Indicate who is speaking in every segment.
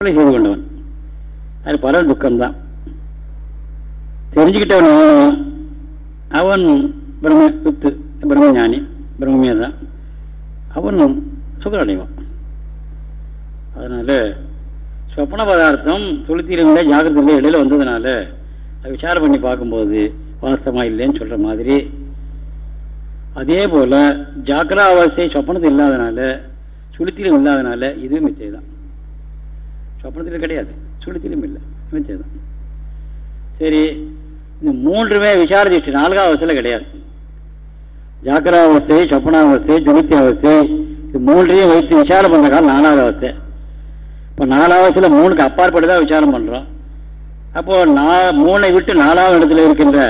Speaker 1: கொலை செய்து கொண்டவன். அது பலன் துக்கம்தான். தெரிஞ்சுக்கிட்டவனோ அவன் பிரம்ம வித்து பிரம்மஞானி பிரம்மே தான் அவனும் சுகர் அடைவான் அதனால சொப்பன பதார்த்தம் துளுத்தியில ஜாகிரதையில் இடையில வந்ததுனால அதை விசாரம் பண்ணி பார்க்கும்போது வாஸ்தமாக இல்லைன்னு சொல்ற மாதிரி. அதே போல ஜாக்கிரா அவஸ்தை சொப்பனத்தில் இல்லாதனால சுளுத்திலும் இல்லாதனால இதுவும் மிச்சை தான் சொப்பனத்தில் கிடையாது. சுளுத்திலும் இல்லை. மிச்சம் சரி இந்த மூன்றுமே விசார திருஷ்டி. நான்காவது அவஸ்தையில் கிடையாது. ஜாக்கிராவஸ்தை சொப்பனாவஸ்தை ஜுனித்தி அவஸ்தை இது மூன்றையும் வைத்து விசாரம் பண்ணுற காலம் நாலாவது அவஸ்தை. இப்போ நாலாவதுல மூணுக்கு அப்பாற்பட்டு தான் விசாரம் பண்ணுறோம் அப்போது நான் மூணை விட்டு நாலாவது இடத்துல இருக்கின்ற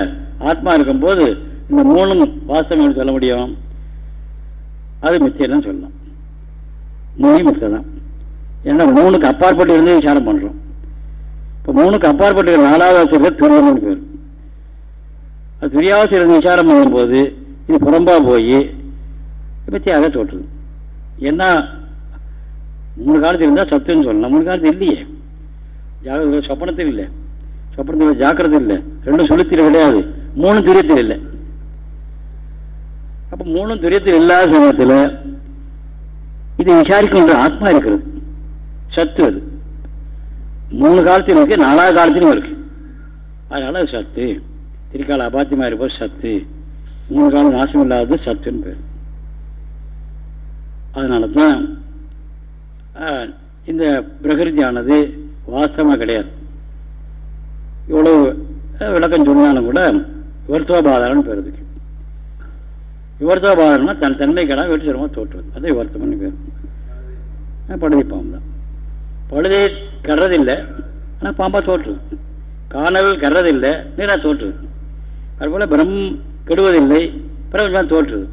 Speaker 1: ஆத்மா இருக்கும்போது இந்த மூணும் வாஸ்தவம் சொல்ல முடியும்? அது மிச்சம் சொல்லலாம் மூணையும் மிச்சம் தான். ஏன்னா மூணுக்கு அப்பாற்பட்டு இருந்து விசாரம் பண்ணுறோம் இப்போ மூணுக்கு அப்பாற்பட்டு நாலாவது அவசியம் துரியம்னு பேர். அது துரியாவசியம் இருந்து விசாரம் பண்ணும்போது இது புறம்பா போய் வித்தியாக தோற்றுது ஏன்னா மூணு காலத்தில் இருந்தால் சத்துன்னு சொல்லலாம். மூணு காலத்தில் இல்லையே. ஜாகிரத சொப்பனத்தில் இல்லை. சொப்பனத்தில் ஜாக்கிரதை இல்லை. ரெண்டும் சுளுத்தில் கிடையாது. மூணும் துரியத்தில் இல்லை. அப்ப மூணும் துரியத்தில் இல்லாத சமயத்தில் இது விசாரிக்கின்ற ஆத்மா இருக்கிறது. சத்து அது. மூணு காலத்திலும் இருக்கு நாலாவது காலத்திலும் இருக்கு. அதனால அது சத்து. திரிகால அபாத்தியமா இருப்பது சத்து. மூணு காலம் நாசம் இல்லாதது சத்துன்னு பேர். அதனால தான் இந்த பிரகிருதியானது வாஸ்தவமாக கிடையாது. இவ்வளவு விளக்கம் சொன்னாலும் கூட விவர்த்தோபாதாரம்னு பேர் இதுக்கு விவர்த்தோபாதாரம்னா தன் தன்மை கடா வெற்றி சிரமமாக தோற்றுவது. அதே விவர்த்தம்னு பேர். படுதி தான் படுதை கடுறதில்லை ஆனால் பாம்பா தோற்றுது காணல் கடுறதில்லை நீரா தோற்றுது அதுபோல் பிரம் கெடுவதில்லை. பிரபஞ்சம் தோற்றுது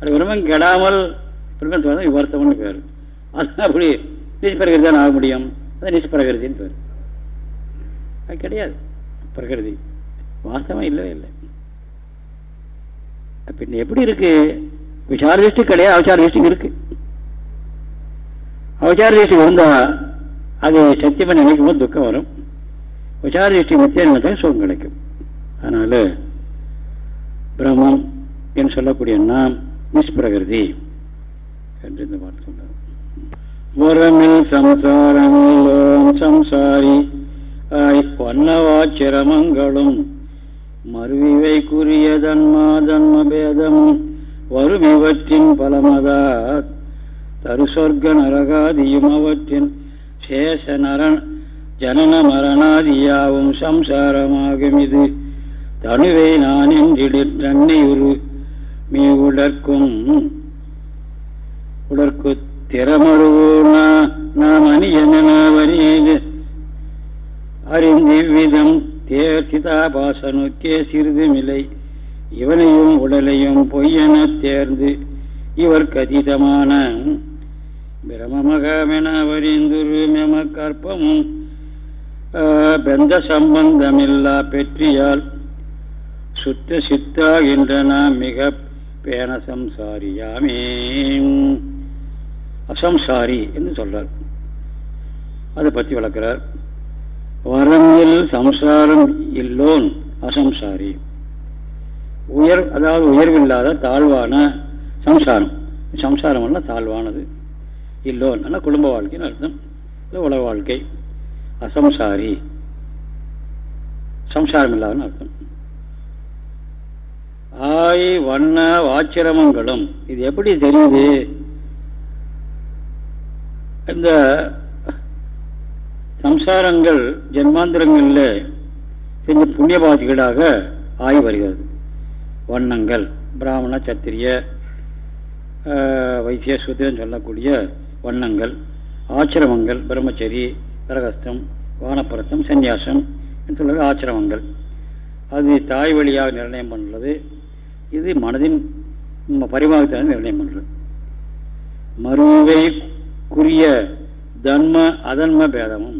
Speaker 1: அது பிரம்மம் கெடாமல் பிரம்மம் தோற்றது வருத்தம்னு பேர். அது அப்படி நிஷ்பிரகிருதி தான் ஆக முடியும். அது நிஷ்பிரகிருதின்னு பேர். அது கிடையாது. பிரகிருதி. வாஸ்தவம் இல்லவே இல்லை. பின்ன எப்படி இருக்கு? விசார திருஷ்டி கிடையாது. அவசார திருஷ்டி இருக்குது அவசார திருஷ்டி வந்தா அது சத்தியமா நினைக்கும் போது துக்கம் வரும். விசார திருஷ்டி மத்திய நினைத்தால் சுகம் கிடைக்கும். அதனால பிரம்மம் என்று சொல்லக்கூடிய நாம் நிஷ்பிரகிருதி என்று இந்த வார்த்தை சொன்னார் உரமில் சம்சாரமில்லோம் சம்சாரி பொன்னவாச்சிரமங்களும் மறுவிவைக்குரிய தன்மா தன்ம பேதமும் வரும் இவற்றின் பலமதா தருசொர்க்க நரகாதியும் அவற்றின் சேஷ நரன் ஜனன மரணாதியாவும் சம்சாரமாகும் இது தனுவை நான் என்றிடில் தன்னை உரு மீ உடற்கும் உடற்கு திறமருவோனா நாம் அணியன வரியது அறிந்திவ்விதம் தேர் சிதாபாசனுக்கே சிறிதுமில்லை. இவனையும் உடலையும் பொய்யென தேர்ந்து இவர் கதிதமான பிரமமகமென வரிந்துரு மெம கற்பமும் பெந்த சம்பந்தமில்லா பெற்றியால் சுத்த சித்தாகின்றன மிக பேன சம்சாரியாமே அசம்சாரி என்று சொல்றார். அதை பற்றி வளர்க்கிறார். வரமில் சம்சாரம் இல்லோன் அசம்சாரி. உயர் அதாவது உயர்வில்லாத தாழ்வான சம்சாரம். சம்சாரம் எல்லாம் தாழ்வானது. இல்லோன்னா குடும்ப வாழ்க்கைன்னு அர்த்தம். இல்லை உலக வாழ்க்கை. அசம்சாரி. சம்சாரம் இல்லாதன்னு அர்த்தம். ஆய் வண்ண ஆச்சிரமங்களும். இது எப்படி தெரியுது? இந்த சம்சாரங்கள் ஜென்மாந்திரங்களில் செஞ்ச புண்ணியபாதிகளாக ஆகி வருகிறது. வண்ணங்கள் பிராமண சத்திரிய வைசிய சொல்லக்கூடிய வண்ணங்கள் ஆச்சிரமங்கள் பிரம்மச்சரி பிரகஸ்தம் வானப்பிரஸ்தம் சந்நியாசம் என்று ஆச்சிரமங்கள். அது தாய் வழியாக நிர்ணயம் பண்ணுறது இது மனதின் பரிமாகத்தை நிர்ணயம் பண்ணுறது மறுவைக்குரிய தன்ம அதன்ம பேதமும்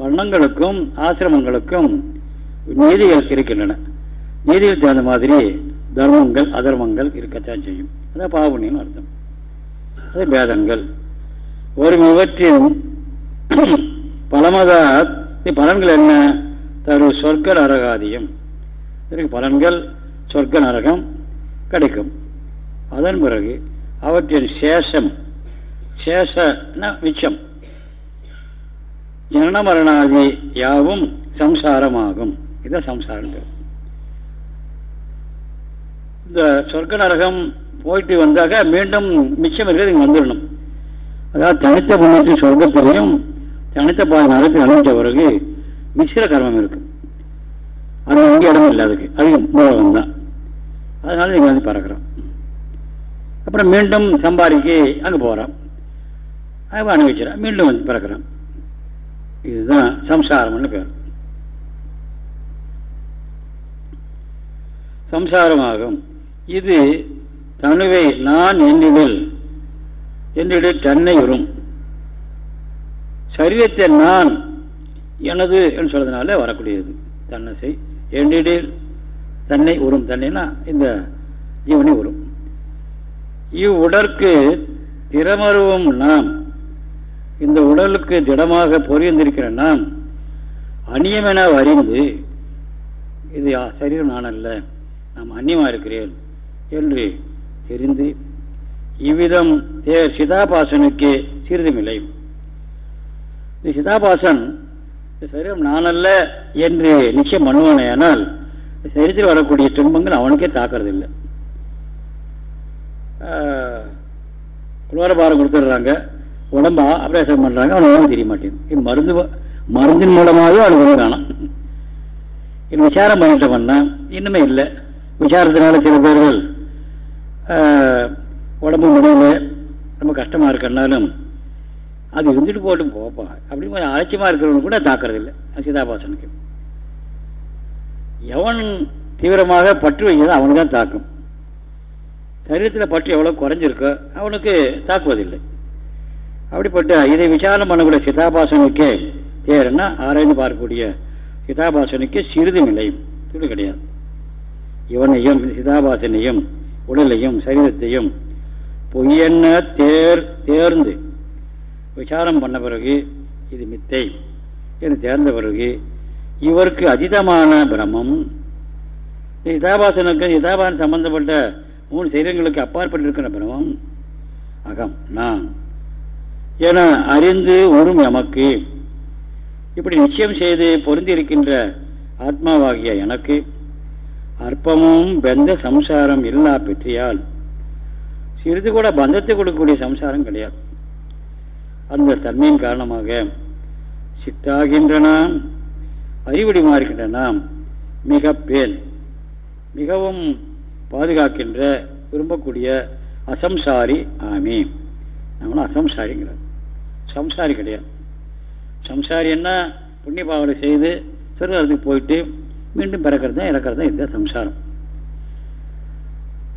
Speaker 1: வண்ணங்களுக்கும் ஆசிரமங்களுக்கும் நீதிகள் இருக்கின்றன. நீதிகள் தகுந்த மாதிரி தர்மங்கள் அதர்மங்கள் இருக்கத்தான் செய்யும். அதான் பாவபுண்ணியம் அர்த்தம். அது பேதங்கள். ஒரு இவற்றின் பலமதா பலன்கள் என்ன? தரு சொர்க்க நரகாதியம். இதற்கு பலன்கள் சொர்க்க நரகம் கிடைக்கும். அதன் பிறகு அவற்றின் சேஷம் சேஷ மிச்சம். ஜனன மரணாதி யாவும் சம்சாரமாகும். இதுதான் சம்சாரம் இந்த சொர்க்க நரகம் போயிட்டு வந்தாக்க மீண்டும் மிச்சம் இருக்கிறது இங்கே வந்துடணும் அதாவது தனித்த புண்ணியத்தில் சொர்க்கத்திலையும் தனித்த பாதி நரகத்தில் அனுப்பிச்ச பிறகு மிஸ்ர கர்மம் இருக்கும் அது அங்கே இடம் இல்லை அதுக்கு. அது மூலகம் தான். அதனால நீங்கள் வந்து பறக்கிறோம். அப்புறம் மீண்டும் சம்பாதிக்கு அங்கே போகிறோம் அங்கே அனுபவிச்சிடறோம். மீண்டும் வந்து பிறக்கிறோம். இதுதான் சம்சாரம்னு பேர். சம்சாரமாகும். இது தனுவை நான் என்னிடல் என்னிட தன்னை வரும். சரீரத்தை நான் எனது என்று சொல்றதுனால வரக்கூடியது. தன்னசை என்னிடில் தன்னை உறும் தன்னைனா இந்த ஜீவனை உறும் இவ்வுடற்கு திறமருவும் நாம் இந்த உடலுக்கு திடமாக பொறிந்திருக்கிற நாம் அந்நியமென அறிந்து இது சரீரம் நான் அல்ல நாம் அந்நியமாக இருக்கிறேன் என்று தெரிந்து இவ்விதம் தேர் சிதாபாசனுக்கு சிறிதுமில்லை. இந்த சிதாபாசன் சரீரம் நான் அல்ல என்று நிச்சயம் பண்ணுவானேயானால் சரீரத்தில் வரக்கூடிய துன்பங்கள் அவனுக்கே தாக்குறதில்லை. குளோரபாரம் கொடுத்துடுறாங்க. உடம்பா ஆப்ரேஷன் பண்ணுறாங்க அவனுக்கு தெரிய மாட்டேங்குது. மருந்து மருந்தின் மூலமாகவே அவனுக்கு வந்து காணும். இன்னும் விசாரம் பண்ணிட்டு பண்ணா இன்னுமே இல்லை. விசாரத்தினால சில பேர்கள் உடம்பு முடியல ரொம்ப கஷ்டமாக இருக்கிறனாலும் அது இருந்துட்டு போட்டும் போப்பா அப்படி கொஞ்சம் அலட்சியமாக இருக்கிறவனு கூட தாக்கிறது இல்லை. சீதாபாசனுக்கு. எவன் தீவிரமாக பற்று வைக்கிறதோ அவனுக்கு தான் தாக்கும். சரீரத்தில் பற்று எவ்வளோ குறைஞ்சிருக்கோ அவனுக்கு தாக்குவதில்லை. அப்படிப்பட்ட இதை விசாரணை பண்ணக்கூடிய சிதாபாசனுக்கே தேர்னா ஆராய்ந்து பார்க்கக்கூடிய சிதாபாசனுக்கு சிறிதும் இல்லை துளி கிடையாது. இவனையும் சிதாபாசனையும் உடலையும் சரீரத்தையும் பொய்யென்ன தேர் தேர்ந்து விசாரம் பண்ண பிறகு இது மித்தை என்று தேர்ந்த பிறகு இவருக்கு அதீதமான பிரமம் இதாபாசனுக்கு இதாபாசன் சம்பந்தப்பட்ட மூணு சரீரங்களுக்கு அப்பாற்பட்டிருக்கிற பிரமம் அகம் நான். என அறிந்து உறும் எமக்கு. இப்படி நிச்சயம் செய்து பொருந்தி இருக்கின்ற ஆத்மாவாகிய எனக்கு அற்பமும் பெந்த சம்சாரம் இல்லா பெற்றியால் சிறிது கூட பந்தத்தை கொடுக்கக்கூடிய சம்சாரம் கிடையாது. அந்த தன்மையின் காரணமாக சித்தாகின்ற நாம் அறிவடி நாம் மிக பேன் மிகவும் பாதுகாக்கின்ற விரும்பக்கூடிய அசம்சாரி ஆமி. நம்மளும் அசம்சாரிங்கிறார். சம்சாரி கிடையாது. சம்சாரி என்ன? புண்ணிய பாவனை செய்து சொர்க்கத்துக்கு போயிட்டு மீண்டும் பிறக்கிறது தான் இறக்கிறது தான் இந்த சம்சாரம்.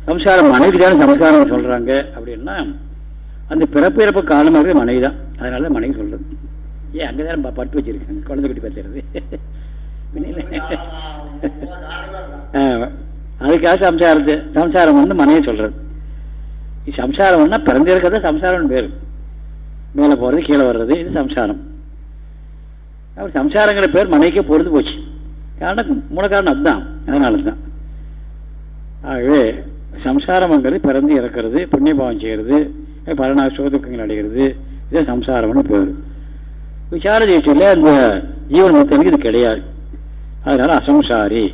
Speaker 1: சம்சாரம் மனைவி தான் சம்சாரம் சொல்றாங்க அப்படின்னா அந்த பிறப்பு இறப்பு காரணமாக மனைவி தான் அதனால தான் மனைவி சொல்றது. ஏன் அங்கதான் பட்டு வச்சிருக்காங்க குழந்தை குட்டி பத்துறது அதுக்காக சம்சாரத்து சம்சாரம் வந்து மனைவி சொல்றது. சம்சாரம்னா பிறந்திருக்கிறத சம்சாரம்னு பேரு. மேலே போறது கீழே வர்றது இது சம்சாரம். அப்புறம் சம்சாரங்கிற பேர் மனைவிக்கே பொருந்து போச்சு. காரணம் மூல காரணம் அதுதான். அதனால தான் ஆகவே சம்சாரம்ங்கிறது பிறந்து இறக்கிறது புண்ணியபாவம் செய்கிறது பரணா சுகதுக்கங்கள் அடைகிறது. இதே சம்சாரம்னு பேர். விசார ஜெயிச்சில் அந்த ஜீவன் மத்தனுக்கு இது கிடையாது. அதனால அசம்சாரி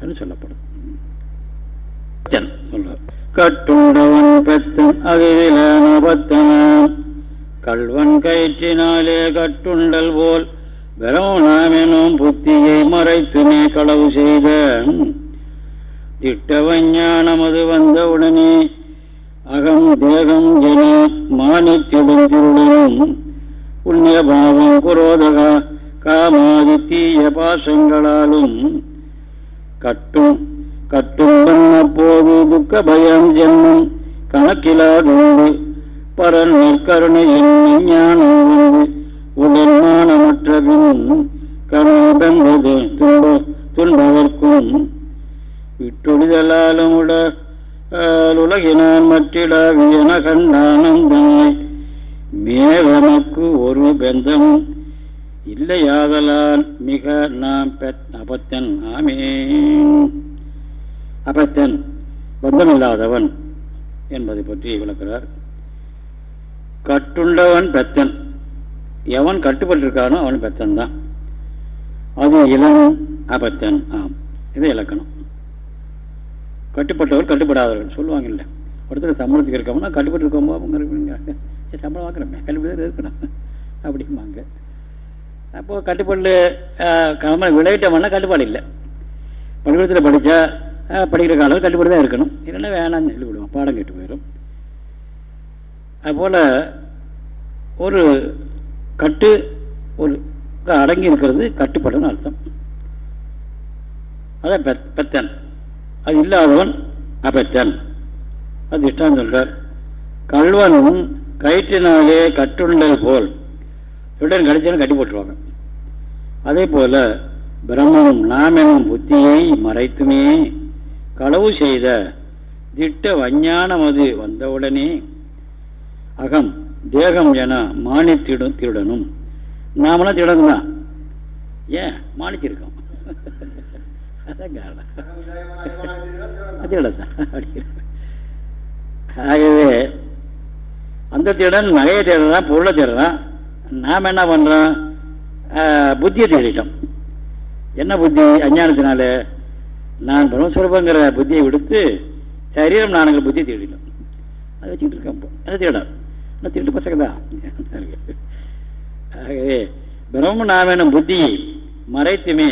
Speaker 1: என்று சொல்லப்படும். கட்டுண்டவன் பெத்தன் அகிலான பத்தனான் கல்வன் கயிற்றினாலே கட்டுண்டல் போல் பிரமணாமெனும் புத்தியை மறைத்துமே களவு செய்த திட்டவஞானமது வந்தவுடனே அகம் தேகம் என மானித்திடும் திருடனும் புண்ணிய பாவம் குரோதக காமாதி தீய பாசங்களாலும் கட்டும் கட்டும் பண்ண போது துக்க பயம் ஜென்மம் கணக்கிலாதுண்டு பரன் நற்கருணை எண்ணி ஞானம் வந்து உடல் துன்ப துன்பதற்கும் விட்டொழிதலாலும் உட உலகினான் மற்றிடாவியன கண்டானந்தாய் மேவனக்கு ஒரு பெந்தமும் இல்லையாதலால் மிக நாம் அபத்தன் ஆமே அபத்தன் பந்தமில்லாதவன் என்பதை பற்றி விளக்கிறார். கட்டுண்டவன் பெத்தன். எவன் கட்டுப்பட்டிருக்கானோ அவன் பெத்தன் தான் அது இளம் அபத்தன் ஆம். இது இலக்கணம் கட்டுப்பட்டவர் கட்டுப்படாதவர்கள். சொல்லுவாங்கல்ல ஒருத்தர் சம்பளத்துக்கு இருக்கோம்னா கட்டுப்பட்டு இருக்கோமோ அவங்க இருப்பீங்க சம்பளம் வாங்குறோமே கட்டுப்பட்டு இருக்கணும். அப்படிம்பாங்க. அப்போது கட்டுப்பாடு கம விளையிட்டோம்னா கட்டுப்பாடு இல்லை. பள்ளிக்கூடத்தில் படித்தா படிக்கிற காலம் கட்டுப்பாடு தான் இருக்கணும். இல்லைன்னா வேணாம்னு சொல்லி விடுவோம் பாடம் கேட்டு போயிடும். அதுபோல் ஒரு கட்டு ஒரு அடங்கி இருக்கிறது கட்டுப்படன்னு அர்த்தம். அதான் பெத்தன். அது இல்லாதவன் அபெத்தன். அது இஷ்டம் சொல்றார். கல்வனும் கயிற்றினாலே கட்டுண்டல் போல். சுடன் கடிச்சாலும் கட்டி போட்டுருவாங்க. அதே போல பிரம்மனும் நாமெனும் புத்தியை மறைத்துமே களவு செய்த திட்ட வஞ்ஞானம் அது வந்தவுடனே அகம் தேகம் என மானித்திடும் திருடனும். நாமெல்லாம் திருடனும் தான் ஏன்? மானிச்சிருக்கோம். அதான் காரணம். ஆகவே அந்த திருடன் நகையை தேடுறான் பொருளை தேடுறான் நாம் என்ன பண்றோம்? புத்தியை தேடிட்டோம். என்ன புத்தி? அஞ்ஞானத்தினால நான் பிரம்மஸ்வரூபங்கிற புத்தியை விடுத்து சரீரம் நானுங்கிற புத்தியை தேடிட்டோம். அதை வச்சுக்கிட்டு இருக்கோம் அதை தேடம் திருட்டு பசங்க தான் ஆகவே பிரம்ம நாமேனும் புத்தியை மறைத்துமே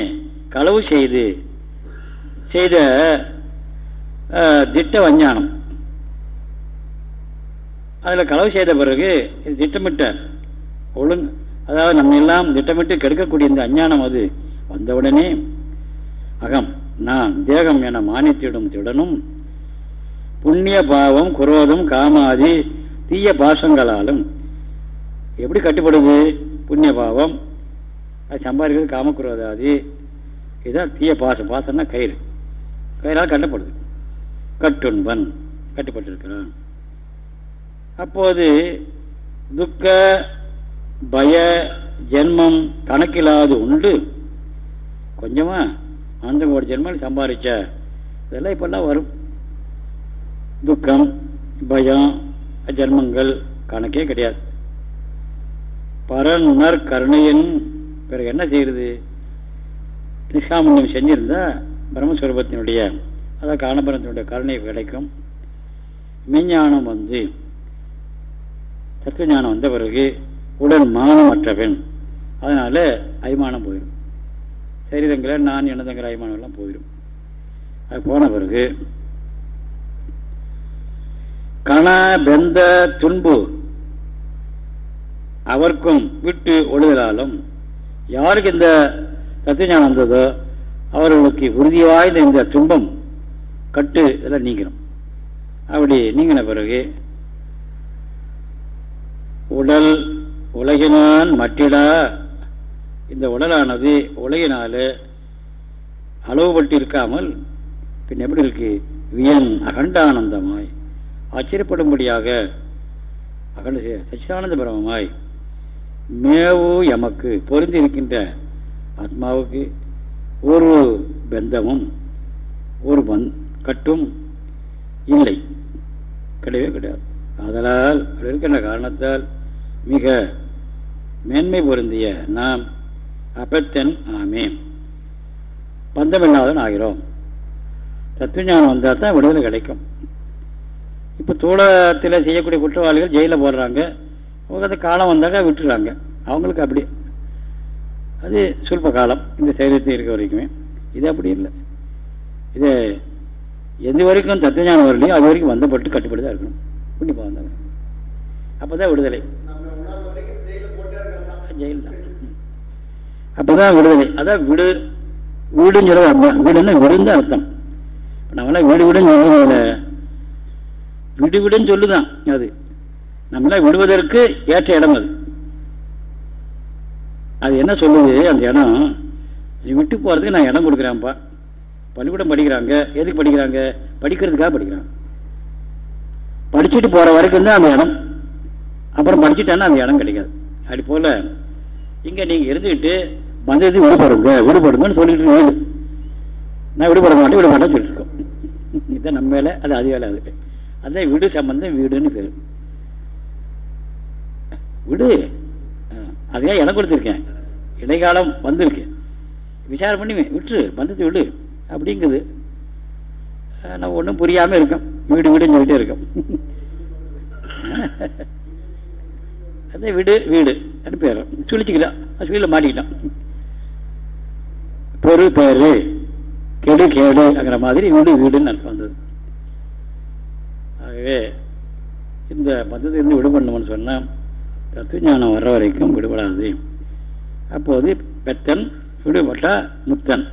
Speaker 1: களவு செய்து செய்த திட்ட வஞ்ஞானம் அதில் களவு செய்த பிறகு இது திட்டமிட்ட ஒழுங்கு அதாவது நம்ம எல்லாம் திட்டமிட்டு கெடுக்கக்கூடிய இந்த அஞ்ஞானம் அது வந்தவுடனே அகம் நான் தேகம் என மானித்திடும் திடனும் புண்ணிய பாவம் குரோதம் காமாதி தீய பாசங்களாலும் எப்படி கட்டுப்படுது? புண்ணிய பாவம் அது சம்பாதிக்கிறது காமக்குரோதாதி இதுதான் தீய பாசம். பாசம்னா கயிறு. கயிறால் கட்டப்படுது. கட்டுண்பன் கட்டுப்பட்டிருக்கிறான். அப்போது துக்க பய ஜென்மம் கணக்கில்லாது உண்டு. கொஞ்சமாக அந்த ஒரு ஜென்மம் சம்பாதிச்ச இதெல்லாம் இப்போல்லாம் வரும். துக்கம் பயம் ஜென்மங்கள் கணக்கே கிடையாது. பரநர் கருணையின் பிறகு என்ன செய்யறது நிஷ்காமண்யம் செஞ்சிருந்தா பிரம்மஸ்வரூபத்தினுடைய அதாவது காணபரத்தினுடைய கருணை கிடைக்கும். மெஞ்ஞானம் வந்து தத்துவ ஞானம் வந்த பிறகு உடல் மானம் அற்றவன் அதனால அய்மானம் போயிடும் சரீரங்களை நான் எனதுங்கிற அய்மானம் எல்லாம் போயிடும் அது போன பிறகு கண பெந்த துன்பு அவர்க்கும் விட்டு ஒழுதலாலும் யாருக்கு இந்த தத்துவஞானம் வந்ததோ அவர்களுக்கு உறுதி வாய்ந்த இந்த துன்பம் கட்டு இதெல்லாம் நீங்கணும் அப்படி நீங்கின பிறகு உடல் உலகினான் மட்டிடா. இந்த உடலானது உலகினால் அளவுபட்டு இருக்காமல் பின் எப்படி இருக்கு? வியன் அகண்டானந்தமாய் ஆச்சரியப்படும்படியாக அகண்ட சச்சிதானந்த பிரமமாய் மேவு எமக்கு பொருந்தி இருக்கின்ற ஆத்மாவுக்கு ஒரு பந்தமும் ஒரு பந் கட்டும் இல்லை. கிடையவே கிடையாது. அதனால் இருக்கின்ற காரணத்தால் மிக மேன்மை பொருந்திய நாம் அபத்தன் ஆமே. பந்தமில்லாதன் ஆகிறோம். தத்துவஞானம் வந்தால் தான் விடுதலை கிடைக்கும். இப்போ தூளத்தில் செய்யக்கூடிய குற்றவாளிகள் ஜெயிலில் போடுறாங்க. அவங்க அந்த காலம் வந்தாக்க விட்டுறாங்க. அவங்களுக்கு அப்படி. அது சொல்ப காலம் இந்த சைரியத்தை இருக்க வரைக்குமே. இது அப்படி இல்லை. இது எந்த வரைக்கும் தத்துவஞானம் வரலையோ அது வரைக்கும் வந்தப்பட்டு கட்டுப்படி தான் இருக்கணும். புண்ணிப்பா வந்தாங்க. அப்போதான் விடுதலை. ஜெயில் தான் அப்போதான் விடுதலை. அதான் விடு வீடுன்னு சொல்ல அர்த்தம். வீடுன்னா விடுன்னு அர்த்தம். நம்மளாம் வீடு வீடுன்னு விடு விடுன்னு சொல்லுதான் அது. நம்மள விடுவதற்கு ஏற்ற இடம் அது. அது என்ன சொல்லுது? அந்த இடம் நீ விட்டு போகிறதுக்கு நான் இடம் கொடுக்குறேன்ப்பா. பள்ளிக்கூடம் படிக்கிறாங்க. எதுக்கு படிக்கிறாங்க? படிக்கிறதுக்காக படிக்கிறாங்க படிச்சுட்டு போகிற வரைக்கும் தான் அந்த இடம். அப்புறம் படிச்சுட்டான்னா அந்த இடம் கிடைக்காது. அப்படி போல் இங்க நீங்க இருந்துக்கிட்டு வந்தது விடுபடுங்க விடுபடுங்கன்னு சொல்லிட்டு நான் விடுபட மாட்டேன் விட மாட்டேன்னு சொல்லிட்டு இருக்கோம். இதுதான் நம்ம வேலை அது அது வேலை அது. அதான் வீடு சம்பந்தம் வீடுன்னு பேரு. விடு. அதுக்காக இடம் கொடுத்துருக்கேன். இடைக்காலம் வந்திருக்கு. விசாரம் பண்ணி விட்டுரு பந்தத்தை விடு. அப்படிங்குது. நம்ம ஒன்றும் புரியாமல் இருக்கோம் வீடு வீடுன்னு சொல்லிட்டே இருக்கோம் அந்த வீடு வீடு பேர். சுழிச்சுக்கிட்டான். சுழில மாட்டிக்கிட்டான். பெரு பேரு கெடு கேடுங்கிற மாதிரி வீடு வீடுன்னு அர்த்தம் வந்தது. ஆகவே இந்த பந்தத்திலிருந்து விடுபடணும்னு சொன்னால் தத்துவஞானம் வர்ற வரைக்கும் விடுபடாது. அப்போது பெத்தன் விடுபட்டா முத்தன்.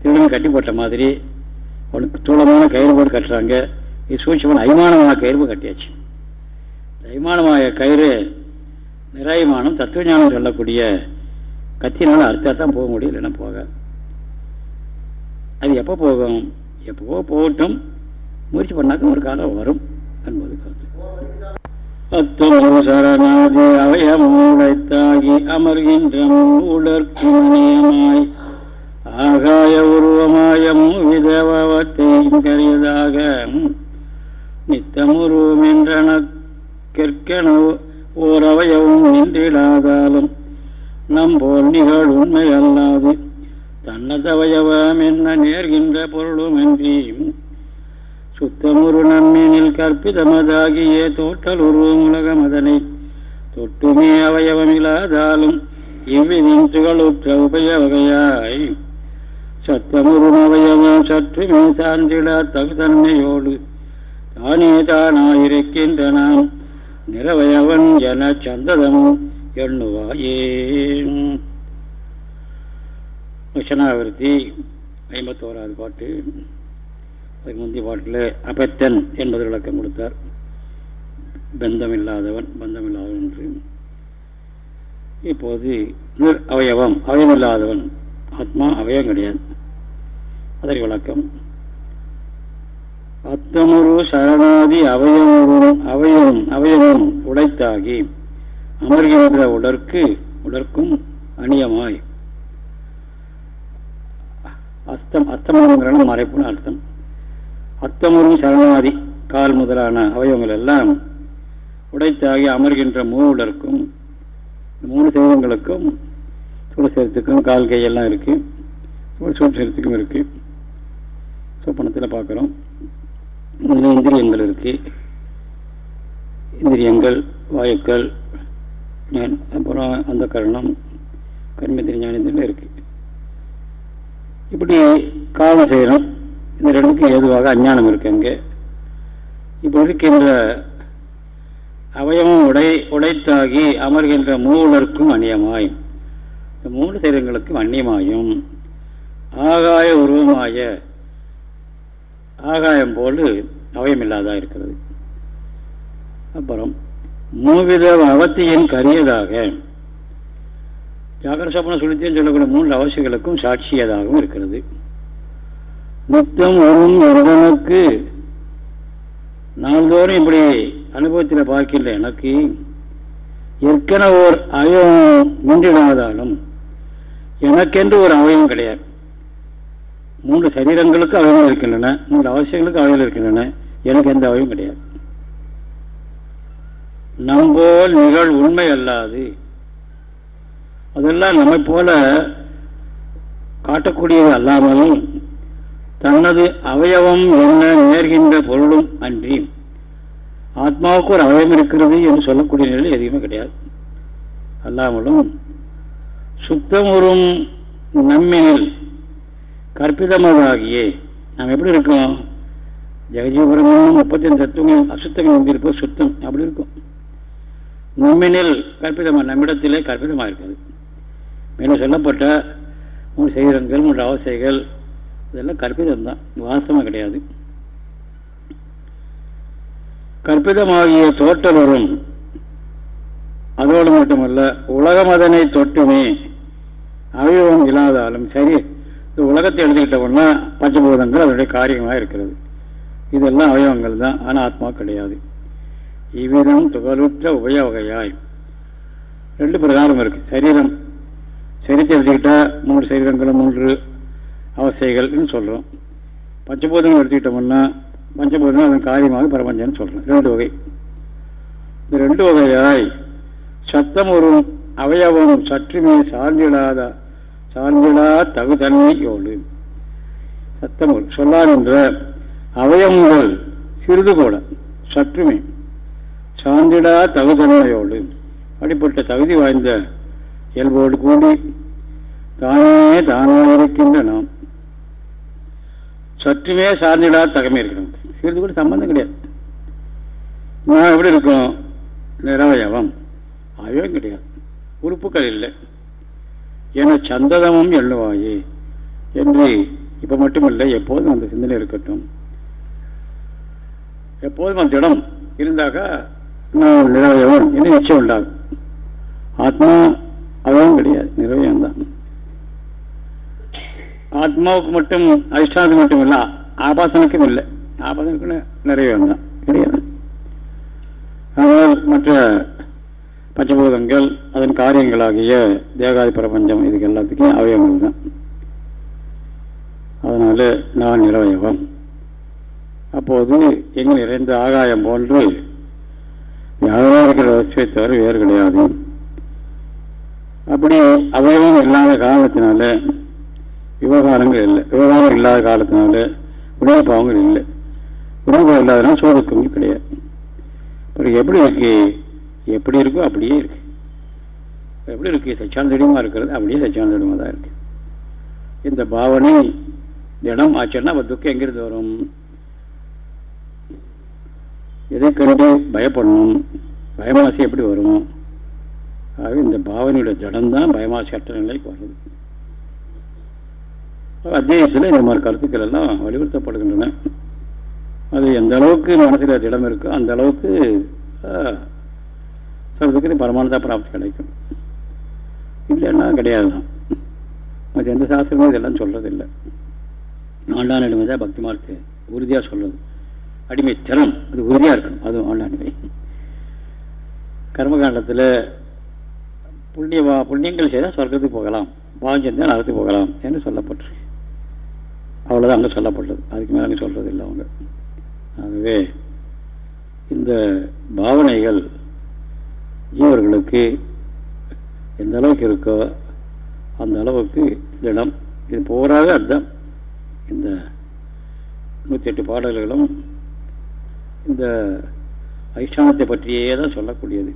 Speaker 1: திருடன் கட்டி போட்ட மாதிரி அவனுக்கு தூளமான கயிறு போட்டு கட்டுறாங்க. இது சூட்சமான அய்மானமாக கயிறு கட்டியாச்சு. அய்மானமாக கயிறு நிராயமானம் தத்துவஞானம் சொல்லக்கூடிய கத்தினால அர்த்தத்தான் போக முடியும் இல்லைன்னா போக அது எப்போ போகும்? எப்போ போகட்டும். முயற்சி பண்ணாக்கா ஒரு காலம் வரும் என்பது கருத்து. அத்தமோ சரணாதி அவயமுடைத்தாகி அமர்கின்ற உடற்குமணியமாய் ஆகாய உருவமாயம் விதவத்தையும் கரியதாக நித்தமுருவம் என்றன கற்கனவு ஓர் அவயவும் நின்றிடாதாலும் நம்போல் நிகழ் உண்மை அல்லாது தன்னதவயவம் என்ன நேர்கின்ற பொருளும் பொருளுமின்றி சுத்தமுரு நம்மினில் கற்பிதமதாகிய தோற்றல் உருவம் உலகம் அதனை. தொட்டுமே அவயவமில்லாதாலும் இவ்விதின் துகளுற்ற உபய வகையாய். சத்தமுறும் அவயவம் சற்றுமே சான்றிடா தகுதன்மையோடு தானே தானாயிருக்கின்றனாம். நிறவயவன் என சந்ததமும் எண்ணுவாயே. லட்சணாவிருத்தி ஐம்பத்தோராது பாட்டு. அதுக்கு முந்தைய பாட்டில் அபத்தன் என்பது விளக்கம் கொடுத்தார். பந்தமில்லாதவன் பந்தமில்லாதவன் என்று. இப்போது நிர் அவயவம் அவயமில்லாதவன். ஆத்மா அவயம் கிடையாது. அதற்கு விளக்கம். அத்தமுரு சரணாதி அவயமுறும் அவயம் அவயமும் உடைத்தாகி அமர்கின்ற உடற்கு உடற்கும் அணியமாய். அஸ்தம் அத்தமுருங்கிறன மறைப்புன்னு அர்த்தம். அத்தமுறும் சரணாதி கால் முதலான அவயவங்கள் எல்லாம் உடைத்தாகி அமர்கின்ற மூடருக்கும் மூணு சைவங்களுக்கும் சூழ சேர்த்துக்கும் கால் கையெல்லாம் இருக்குது சூழ் சேரத்துக்கும் இருக்குது சொப்பனத்தில் பார்க்குறோம் இதில் இந்திரியங்கள் இருக்கு. இந்திரியங்கள் வாயுக்கள் அப்புறம் அந்த கரணம் கர்மேந்திரிய ஞானத்தில் இருக்கு. இப்படி காலம் செய்யணும். இந்த ரெண்டுக்கும் ஏதுவாக அஞ்ஞானம் இருக்கு அங்கே. இப்போ இருக்கின்ற அவயவம் உடை உடைத்தாகி அமர்கின்ற மூலருக்கும் அந்நியமாய். இந்த மூணு சரீரங்களுக்கும் அந்நியமாயும் ஆகாய உருவமாய ஆகாயம் போல் அவயமில்லாதா இருக்கிறது. அப்புறம் மூவித அவத்தியின் கரியதாக. ஜாகர சொப்பன சுழித்தியம் சொல்லக்கூடிய மூன்று அவசியங்களுக்கும் சாட்சியதாகவும் இருக்கிறது. நித்தம் வரும் ஒருவனுக்கு நாள்தோறும் இப்படி அனுபவத்தில் பார்க்கின்ற எனக்கு. ஏற்கனவே ஓர் அவயம் மின்றிடாதாலும் எனக்கென்று ஒரு அவயம் கிடையாது. மூன்று சரீரங்களுக்கு அவயங்கள் இருக்கின்றன மூன்று அவசியங்களுக்கு அவயம் இருக்கின்றன எனக்கு எந்த அவயம் கிடையாது. நம்போல் நிகழ் உண்மை அல்லாது. அதெல்லாம் நம்மை போல காட்டக்கூடியது அல்லாமலும் தனது அவயவம் என்ன நேர்கின்ற பொருளும் அன்றி ஆத்மாவுக்கு ஒரு அவயம் இருக்கிறது என்று சொல்லக்கூடிய நிலை எதுவுமே கிடையாது. அல்லாமலும் சுத்தமுறும் நம்மினில் கற்பிதமாகியே நாம் எப்படி இருக்கோம் ஜெகஜீவபுரம் முப்பத்தி அஞ்சு தத்துவங்கள் அசுத்தங்கள் இருப்போம் சுத்தம். அப்படி இருக்கும். நம்மினில் கற்பிதமாக நம்மிடத்திலே கற்பிதமாக இருக்காது மேலும் சொல்லப்பட்ட மூணு செய்கிறங்கள் மூன்று அவசைகள் இதெல்லாம் கற்பிதம் தான். வாசமாக கிடையாது. கற்பிதமாகிய தோற்றம் வரும் அதோடு மட்டுமல்ல உலகம் அதனை தொட்டுமே அவயவம் இல்லாதாலும் சரி இந்த உலகத்தை எழுதிக்கிட்டோம்னா பஞ்சபூதங்கள் அதனுடைய காரியமாக இருக்கிறது. இதெல்லாம் அவயவங்கள் தான் ஆனால் ஆத்மா கிடையாது. இவ்விதம் துகளுற்ற உபய வகையாய் ரெண்டு பிரகாரம் இருக்குது சரீரம். சரீரத்தை எழுதிக்கிட்டால் மூன்று சரீரங்களும் மூன்று அவஸ்தைகள்னு சொல்கிறோம் பஞ்சபூதங்கள் எடுத்துக்கிட்டோம்னா பஞ்சபூதங்கள் அதன் காரியமாக பிரபஞ்சம்னு சொல்கிறோம் ரெண்டு வகை. இந்த ரெண்டு வகையாய் சத்தம் ஒரு அவயவம் சற்றுமே சார்ந்திடாத சார்ந்திடா தகுதன்மை யோடு. சத்தம் ஒரு என்ற அவயவங்கள் சிறிது கூட சற்றுமே சார்ந்திடா தகுதன்மையோடு அப்படிப்பட்ட தகுதி வாய்ந்த இயல்போடு கூடி தானே தானாக இருக்கின்ற நாம் சற்றுமே சார்ந்திடாத தகமை இருக்கணும் சிறிது கூட சம்பந்தம் கிடையாது. நான் எப்படி இருக்கும்? நிறவயவம் அவயம் கிடையாது. உறுப்புகள் இல்லை. என சந்ததமும் எண்ணுவாயே என்று இப்ப மட்டுமில்லை எப்போதும் அந்த சிந்தனை இருக்கட்டும். எப்போதும் அந்த இடம் இருந்தாக்கா நான் நிறவயவம் என்று நிச்சயம் உண்டாகும். ஆத்மா அவயம் கிடையாது நிறவயம் தான் ஆத்மாவுக்கு மட்டும் அதிஷ்டானத்துக்கு மட்டும் இல்லை ஆபாசனுக்கும் இல்லை. ஆபாசனுக்கு நிறைய தான் கிடையாது ஆனால் மற்ற பஞ்சபூதங்கள் அதன் காரியங்களாகிய தேகாதி பிரபஞ்சம் இதுக்கு எல்லாத்துக்கும் அவயவங்கள் தான். அதனால நான் நிறவயவம் அப்போது எங்கள் நிறைந்த ஆகாயம் போன்று வியாபாரிகள் வசதியை தவிர வேறு கிடையாது. அப்படி அவயவம் இல்லாத காரணத்தினால விவகாரங்கள் இல்லை. விவகாரம் இல்லாத காலத்தினால உணவுப்பாவங்கள் இல்லை. உணவு இல்லாதனால சோதக்கங்கள் கிடையாது. அப்புறம் எப்படி இருக்கு? எப்படி இருக்கோ அப்படியே இருக்கு. எப்படி இருக்கு? சச்சான திடமாக இருக்கிறது? அப்படியே சச்சான திடமாக தான் இருக்கு. இந்த பாவனை திடம் ஆச்சுன்னா அப்ப துக்கம் எங்கிருந்து வரும்? எதை கண்டு பயப்படணும்? பயமாசி எப்படி வரும்? ஆகவே இந்த பாவனையுடைய ஜடம்தான் பயமாசி அற்ற நிலைக்கு வருது அத்தியாயத்தில் இந்த மாதிரி கருத்துக்கள் எல்லாம் வலியுறுத்தப்படுகின்றன. அது எந்த அளவுக்கு மனசில் இடம் இருக்கோ அந்த அளவுக்கு சொல்றதுக்கு பரமானதா பிராப்தி கிடைக்கும். இல்லைன்னா கிடையாது தான் அது எந்த சாஸ்திரமும் இதெல்லாம் சொல்றது இல்லை ஆண்டானிடமே தான் பக்தி மார்த்து உறுதியாக சொல்றது. அடிமை திறம் அது உறுதியாக இருக்கணும். அதுவும் ஆண்டாண்மை கர்மகாண்டத்தில் புண்ணியவா புண்ணியங்கள் செய்தால் சொர்க்கத்துக்கு போகலாம். பாவம் செஞ்சால் போகலாம் என்று சொல்லப்பட்டிருக்கு. அவ்வளோதான் அங்கே சொல்லப்பட்டது. அதுக்கு மேலே அங்கே சொல்கிறது இல்லை அவங்க. ஆகவே இந்த பாவனைகள் ஜீவர்களுக்கு எந்த அளவுக்கு இருக்கோ அந்த அளவுக்கு திடம் இது போராக அர்த்தம். இந்த நூற்றி எட்டு பாடல்களும் இந்த அதிஷ்டானத்தை பற்றியே தான் சொல்லக்கூடியது.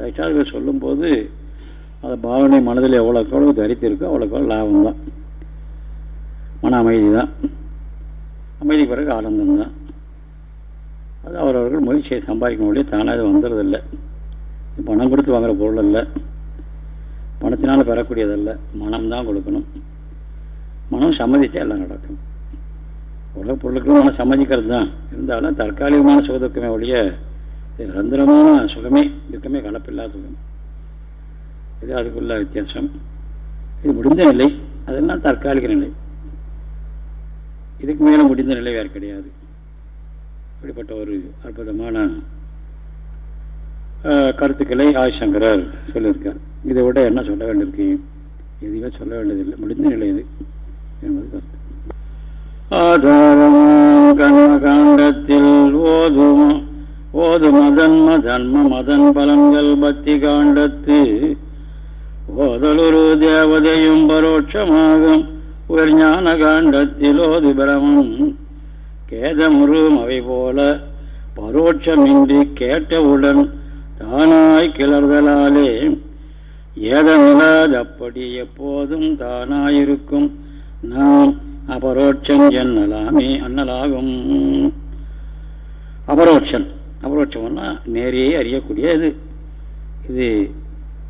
Speaker 1: அதிஷ்டானத்தை சொல்லும்போது அந்த பாவனை மனதில் எவ்வளோக்கு எவ்வளோ தரித்திருக்கோ அவ்வளோக்கு லாபம் தான் மன அமைதி தான் அமைதி பிறகு ஆனந்தம் தான் அது அவரவர்கள் முயற்சியை சம்பாதிக்க முடியும் தானாக வந்துடுறதில்லை பணம் கொடுத்து வாங்குற பொருள் அல்ல. பணத்தினால் பெறக்கூடியதல்ல. மனம்தான் கொடுக்கணும். மனம் சம்மதிச்சா எல்லாம் நடக்கும். உலக பொருளுக்கும் மனம் சம்மதிக்கிறது தான் இருந்தாலும் தற்காலிகமான சுகதுக்கமே ஒழிய நிரந்தரமான சுகமே துக்கமே கலப்பில்லாத சுகம். இது அதுக்குள்ள வித்தியாசம். இது முடிந்த நிலை. அதெல்லாம் தற்காலிக நிலை. இதுக்கு மேலே முடிந்த நிலை வேறு கிடையாது. இப்படிப்பட்ட ஒரு அற்புதமான கருத்துக்களை ஆதிசங்கரர் சொல்லியிருக்கார். இதை விட என்ன சொல்ல வேண்டியிருக்கு? எதுவுமே சொல்ல வேண்டியதில்லை. முடிந்த நிலை இது என்பது கருத்து. ஆதாரம் கர்மகாண்டத்தில் ஓதும் ஓது மதன்ம தன்ம மதன் பலன்கள் பக்தி காண்டத்து. ஓதலுரு தேவதையும் பரோட்சமாகும். ஒரு காண்டத்தில் ஓது பிரமம் கேதமுறும் அவை போல பரோட்சமின்றி கேட்டவுடன் தானாய் கிளர்தலாலே ஏதமில்லாது அப்படி எப்போதும் தானாயிருக்கும். நாம் அபரோட்சம் என்னலாமே அண்ணலாகும். அபரோட்சம். அபரோட்சம்னா நேரே அறியக்கூடியது. இது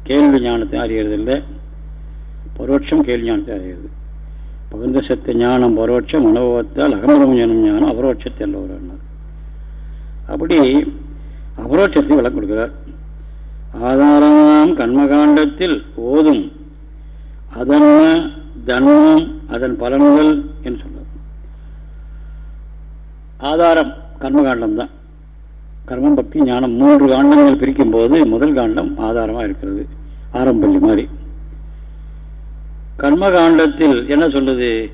Speaker 1: கேள்வி ஞானத்தை அறியறதில்லை. பரோட்சம் கேள்வி ஞானத்தை அறியறது. பகுந்த சத்த ஞானம் பரோட்சம் அனுபவத்தால் அகமரம் ஞானம் ஞானம் அபரோட்சத்தை எல்லோரும் அப்படி அபரோட்சத்தை விளக்கம் கொடுக்கிறார். ஆதாரம் கண்மகாண்டத்தில் ஓதும். அதன்ம தன்மம் அதன் பலன்கள் என்று சொல்றார். ஆதாரம் கர்மகாண்டம் தான். கர்மம் பக்தி ஞானம் மூன்று காண்டங்கள் பிரிக்கும் போது முதல் காண்டம் ஆதாரமாக இருக்கிறது. ஆரம்பள்ளி மாதிரி. கர்மகாண்டத்தில் என்ன சொல்லுது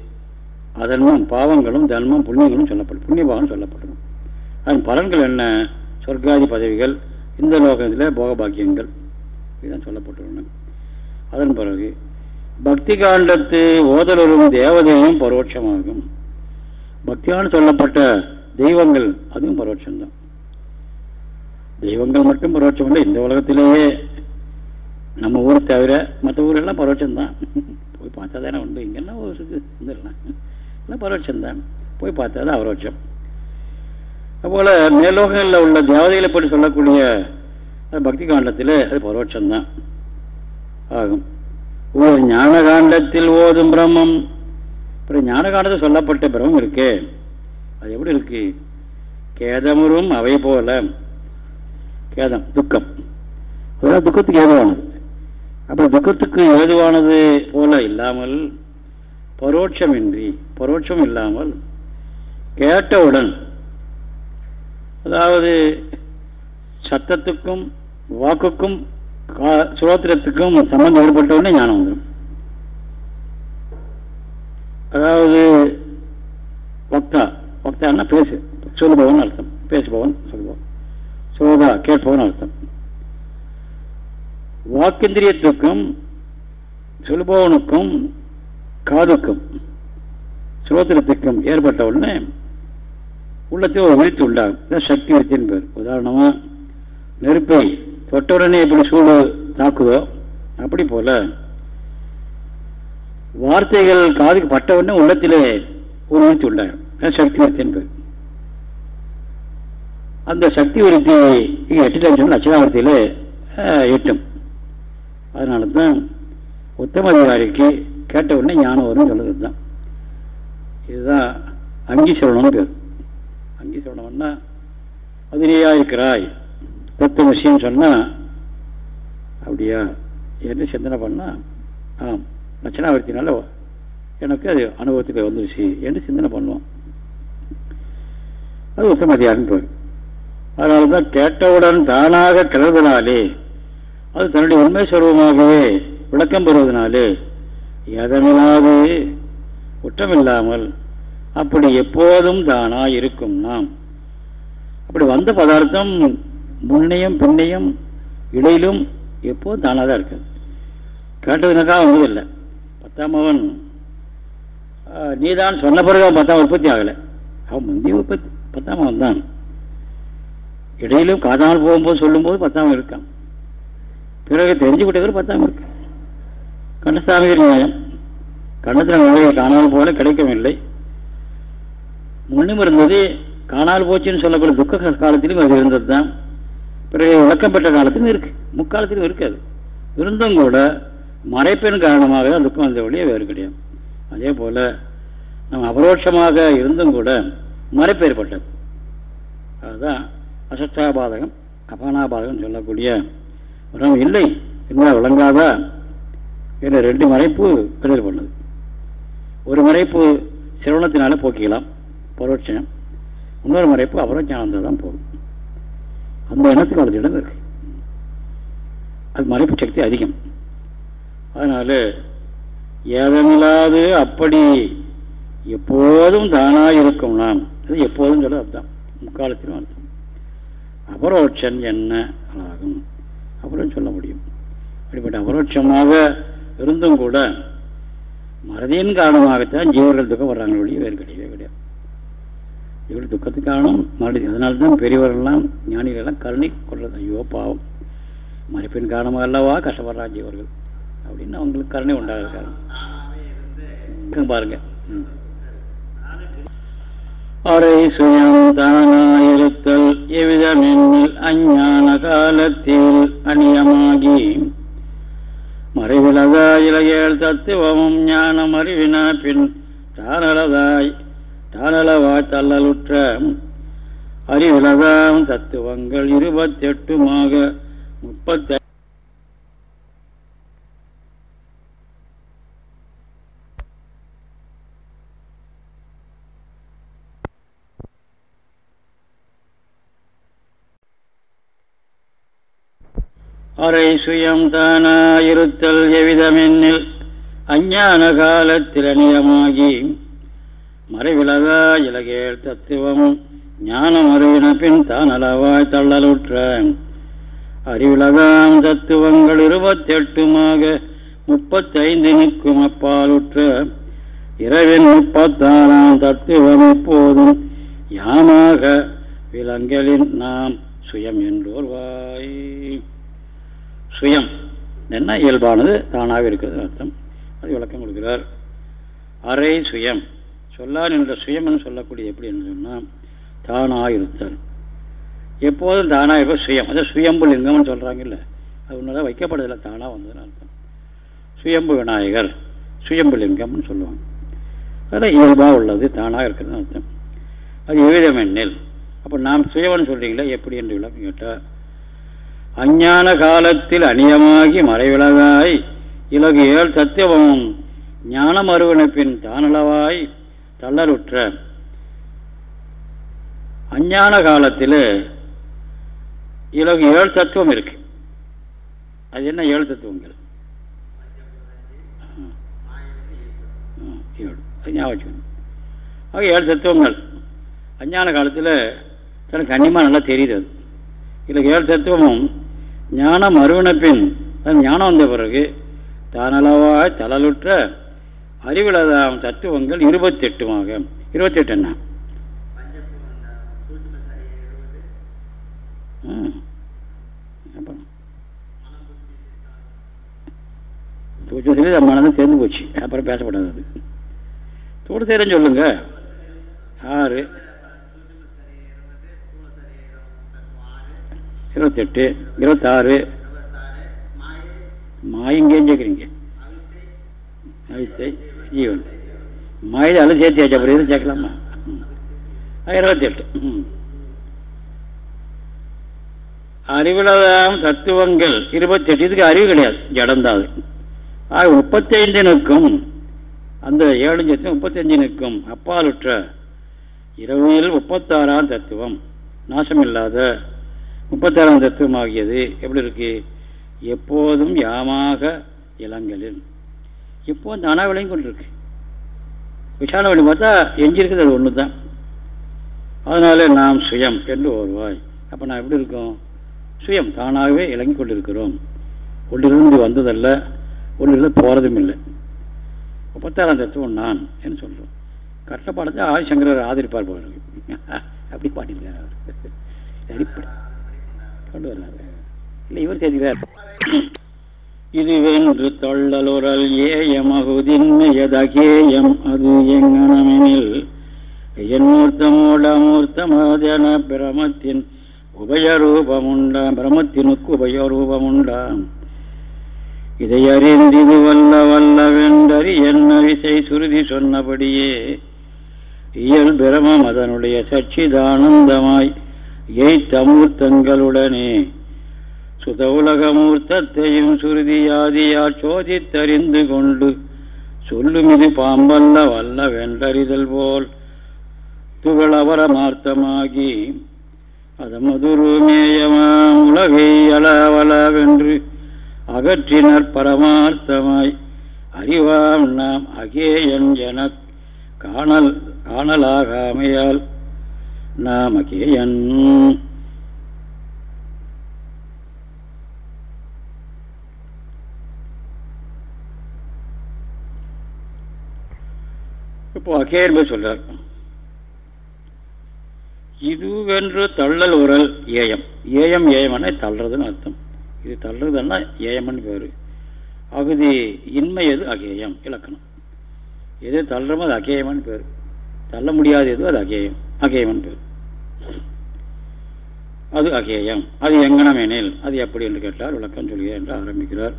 Speaker 1: அதன்மம் பாவங்களும் தர்மம் புண்ணியங்களும் சொல்லப்படும். புண்ணியபாவம் சொல்லப்படும். அதன் பலன்கள் என்ன? சொர்க்காதி பதவிகள் இந்த லோகத்தில் போகபாக்கியங்கள். இதுதான் சொல்லப்பட்டுள்ளன. அதன் பிறகு பக்தி காண்டத்து ஓதலரும் தேவதையும் பரோட்சமாகும். பக்தியான சொல்லப்பட்ட தெய்வங்கள் அதுவும் பரோட்சம்தான். தெய்வங்கள் மட்டும் பரோட்சம் இல்லை இந்த உலகத்திலேயே நம்ம ஊரை தவிர மற்ற ஊரெல்லாம் பரோட்சம்தான். போய் பார்த்தா தானே உண்டு. இங்கெல்லாம் ஒரு சுற்றி இருந்துடலாம். எல்லாம் பரோட்சம்தான். போய் பார்த்தா தான் அவரோட்சம் அதுபோல் மேலோகங்களில் உள்ள தேவதைகளை பற்றி சொல்லக்கூடிய அது பக்தி காண்டத்தில் அது பரோட்சம்தான். ஆகும். ஒரு ஞான காண்டத்தில் ஓதும் பிரம்மம். அப்புறம் ஞான காண்டத்தில் சொல்லப்பட்ட பிரம்மம் இருக்கே. அது எப்படி இருக்கு? கேதமுறும் அவை போல. கேதம் துக்கம். அதெல்லாம் துக்கத்துக்கு ஏதுவானது அப்படி துக்கத்துக்கு ஏதுவானது போல இல்லாமல் பரோட்சமின்றி பரோட்சம் இல்லாமல் கேட்டவுடன் அதாவது சத்தத்துக்கும் வாக்குக்கும் சுரோத்திரத்துக்கும் சம்பந்தம் ஏற்பட்டவுடனே ஞானம் வந்துடும். அதாவது வக்தா வக்தான்னா பேசு சொல்லுபவன் அர்த்தம் பேசுபவன் சொல்லுபவன் சோதா கேட்பவன் அர்த்தம். வாக்கிந்திரியத்துக்கும் சொல்பவனுக்கும் காதுக்கும் சுரோத்திரத்துக்கும் ஏற்பட்ட உடனே உள்ளத்தில் ஒரு விழித்து உண்டாகும். சக்தி விருத்தின் பேர் உதாரணமாக நெருப்பை தொட்டவுடனே எப்படி சூடு தாக்குதோ அப்படி போல வார்த்தைகள் காதுக்கு பட்டவுடனே உள்ளத்திலே ஒரு விருத்தி உண்டாகும். சக்தி விருத்தின் பேர் அந்த சக்தி விருத்தி எட்டு லட்சம் லட்சணாவர்த்தியில் எட்டும். அதனால தான் உத்தம அதிகாரிக்கு கேட்ட உடனே ஞானம் வரும்னு சொல்லுறது தான் இதுதான் அங்கி சொல்லணும்னு பேர். அங்கி சொல்லணும்னா அதிலேயா இருக்கிறாய் தத்துவ விஷயம் சொன்னால் அப்படியா? என்று சிந்தனை பண்ணால் ஆம் லட்சணாவர்த்தினால எனக்கு அது அனுபவத்தில் வந்துருச்சு. என்று சிந்தனை பண்ணுவோம் அது உத்தமதியாருன்னு பேர் அதனால தான் கேட்டவுடன் தானாக கிளறுதலாலே அது தன்னுடைய உண்மை சுரூபமாகவே விளக்கம் பெறுவதனாலே எதமில்லாது குற்றமில்லாமல் அப்படி எப்போதும் தானா இருக்கும் நாம். அப்படி வந்த பதார்த்தம் முன்னையும் பின்னையும் இடையிலும் எப்போதும் தானாக தான் இருக்குது. கேட்டதுனாக்கா வந்ததில்லை பத்தாம் அவன் நீதான் சொன்ன பிறகு அவன் பத்தாம் உற்பத்தி ஆகலை. அவன் முந்தைய உற்பத்தி பத்தாம் அவன் தான் இடையிலும் காதாமல் போகும்போது சொல்லும்போது பத்தாம் இருக்கான். பிறகு தெரிஞ்சுக்கிட்டவர் பத்தாம் இருக்கு. கண்டசாமிகள் நியாயம். கண்ணத்தில் நுழைய காணாமல் போல கிடைக்கவில்லை. முன்னும் இருந்தது காணாமல் போச்சுன்னு சொல்லக்கூடிய துக்க காலத்திலும் அது இருந்தது தான் பிறகு விளக்கம் பெற்ற காலத்திலும் இருக்கு. முக்காலத்திலும் இருக்காது. இருந்தும் கூட மறைப்பின் காரணமாக தான் துக்கம் வந்த வழியே வேறு கிடையாது. அதே போல நம்ம அபரோட்சமாக இருந்தும் கூட மறைப்பு ஏற்பட்டது. அதுதான் அசஷ்டாபாதகம் அபானாபாதகம் சொல்லக்கூடிய உரம் இல்லை என்ன விளங்காதா என்ற ரெண்டு மறைப்பு கிடையாது பண்ணது ஒரு மறைப்பு சிரவணத்தினால போக்கிக்கலாம் பரோட்சம். இன்னொரு மறைப்பு அபரோஜானந்த தான் போகும். அந்த எண்ணத்துக்கு அவரது இடம் இருக்கு. அது மறைப்பு சக்தி அதிகம். அதனால ஏதமில்லாது அப்படி எப்போதும் தானாக இருக்கும் நாம். அது எப்போதும் சொல்ல அர்த்தம். முக்காலத்திலும் அர்த்தம். அபரோட்சன் என்ன ஆகும்? அப்படின்னு சொல்ல முடியும். அப்படிப்பட்ட அபரோட்சமாக இருந்தும் கூட மறதியின் காரணமாகத்தான் ஜீவர்கள் துக்கம் வர்றாங்க ஒழிய வேறு கிடையவே கிடையாது. இவர்கள் துக்கத்துக்கு காரணம் மறுபடி அதனால பெரியவர்கள்லாம் ஞானிகளெல்லாம் கருணை கொள்றது. ஐயோ பாவம். மறைப்பின் காரணமாக அல்லவா கஷ்டப்படுறா ஜீவர்கள்? அப்படின்னு அவங்களுக்கு கருணை உண்டாக இருக்காங்க பாருங்க. அரை சுயம் தானாயிருத்தல் எவ்விதமென்னில் அஞ்ஞான காலத்தில் அநியமாகி? மறைவிலதாய் இளையல் தத்துவமும் ஞானம் அறிவினா பின் தானலதாய் தானளவாய் தள்ளலுற்ற அறிவிலதாம் தத்துவங்கள் இருபத்தெட்டுமாக முப்பத்தி அரை சுயம் தானாயிருத்தல் எவ்விதமென்னில் அஞ்ஞான காலத்தில் அநியமாகி மறைவிலகா இலகேழ் தத்துவமும் ஞானம் அறிவின பின் தான் அளவாய் தள்ளலுற்ற. அறிவிலகாம் தத்துவங்கள் இருபத்தெட்டுமாக முப்பத்தைந்து நிற்கும் அப்பாலுற்ற. இரவின் முப்பத்தாறாம் தத்துவம் எப்போதும் யாமாக விலங்கலின் நாம் சுயம் என்றோர் வாய் சுயம். என்ன இயல்பானது? தானாக இருக்கிறது அர்த்தம். அது விளக்கம் கொடுக்கிறார். அரை சுயம். சொல்லார் என்ற சுயம் என்று சொல்லக்கூடிய எப்படி என்று சொன்னால் தானாக இருத்தல். எப்போதும் தானாக இருக்க சுயம். அதாவது சுயம்பு லிங்கம்னு சொல்கிறாங்கல்ல அது ஒன்றுதான் வைக்கப்படுதில்லை தானாக வந்ததுன்னு அர்த்தம். சுயம்பு விநாயகர் சுயம்பு லிங்கம்னு சொல்லுவாங்க. அதில் இயல்பாக உள்ளது தானாக இருக்கிறதுன்னு அர்த்தம். அது எவ்விதம் எண்ணில். அப்போ நாம் சுயவன் சொல்கிறீங்களா எப்படி என்று விளக்கம் கேட்டால் அஞ்ஞான காலத்தில் அநியமாகி மறைவிலகாய். இலகு ஏழ் தத்துவமும் ஞானம் அருவணைப்பின் தானளவாய் தள்ளருற்ற அஞ்ஞான காலத்தில் இலகு ஏழு தத்துவம் இருக்கு. அது என்ன ஏழு தத்துவங்கள் ஏழு. அது ஞாபகம் ஆக ஏழு தத்துவங்கள் அஞ்ஞான காலத்தில் தனக்கு கண்ணியமாக நல்லா தெரியுது அது. இதில் ஏழு தத்துவமும் ஞானம் அருவினப்பின் ஞானம் வந்த பிறகு தானளவாய் தளலுற்ற அறிவிலதாம் தத்துவங்கள் இருபத்தெட்டுமாக. இருபத்தெட்டு என்ன? தூச்சத்தில் மனதான் சேர்ந்து போச்சு. அப்புறம் பேசப்படாது தூடு சேரன்னு சொல்லுங்க. ஆறு. இருபத்தெட்டு இருபத்தாறு. மாயங்கேன்னு கேட்குறீங்க. அவித்தை ஜீவன். மாயில அலை சேர்த்தியாச்சு அப்புறம் எதுவும் சேர்க்கலாமா? இருபத்தெட்டு. ம். அறிவுலதாம் தத்துவங்கள். இருபத்தெட்டு. இதுக்கு அறிவு கிடையாது. ஜடந்தாது ஆக முப்பத்தைந்தினுக்கும் அந்த ஏழு சேர்த்து முப்பத்தஞ்சினுக்கும் அப்பாலுற்ற இரவில் முப்பத்தாறாம் தத்துவம். நாசமில்லாத முப்பத்தாறாம் தத்துவம் ஆகியது எப்படி இருக்கு? எப்போதும் யாமாக இளங்களில் இப்போ தானா விளையும் கொண்டிருக்கு விஷால வழி பார்த்தா எஞ்சிருக்குது அது ஒன்று தான் அதனால நாம் சுயம் என்று வருவாய் அப்போ நான் எப்படி இருக்கோம்? சுயம் தானாகவே இறங்கி கொண்டிருக்கிறோம். ஒன்றிலிருந்து வந்ததல்ல ஒன்றிலிருந்து போகிறதும் இல்லை. முப்பத்தாறாம் தத்துவம் நான் என்று சொல்கிறோம் கட்டப்பாடத்தை பாடத்தை ஆதிசங்கரர் ஆதரிப்பார் போல அப்படி பாட்டிருக்கார் அவர். அடிப்படை. கொண்டு வர்றாரு இல்லை இவர் செய்கிறார். இது வென்று தொள்ளலுரல் ஏயமகுதின்மையதகேயம் அது எங்கனமெனில் என்மூர்த்தமூடமூர்த்தமதன பிரமத்தின் உபயரூபமுண்டாம் பிரமத்தினுக்கு உபயரூபமுண்டாம். இதை அறிந்திது வல்ல வல்லவென்றறி என் விசை சுருதி சொன்னபடியே இயல் பிரமம் அதனுடைய சச்சிதானந்தமாய் எய்த்தமூர்த்தங்களுடனே சுத உலகமூர்த்தத்தையும் சுருதியாதியார் சோதித்தறிந்து கொண்டு சொல்லும் இது பாம்பல்ல வல்ல வென்றறிதல் போல் துகளவரமார்த்தமாகி அதமதுருமேயமாம் உலகை அளவளவென்று அகற்றினர் பரமார்த்தமாய். அறிவாம் நாம் அகேயன் என காணல் காணலாகாமையால் நாமகேயன் இப்போ அகே என்பது சொல்றார். இதுவென்று தள்ளல் உரல் ஏயம். ஏயம் ஏயம்னா தள்ளுறதுன்னு அர்த்தம். இது தள்ளுறதுன்னா ஏயம்னு பேர். அகுதி இன்மை எது? அகேயம் இலக்கணம். எது தள்ளுறமோ அது அகேயம்னு பேர். தள்ள முடியாத எதுவும் அது அகேயம். அகேயம்னு பேர். அது அகேயம். அது எங்கனம் எனில் அது எப்படி என்று கேட்டால் விளக்கம் சொல்கிறேன் என்று ஆரம்பிக்கிறார்.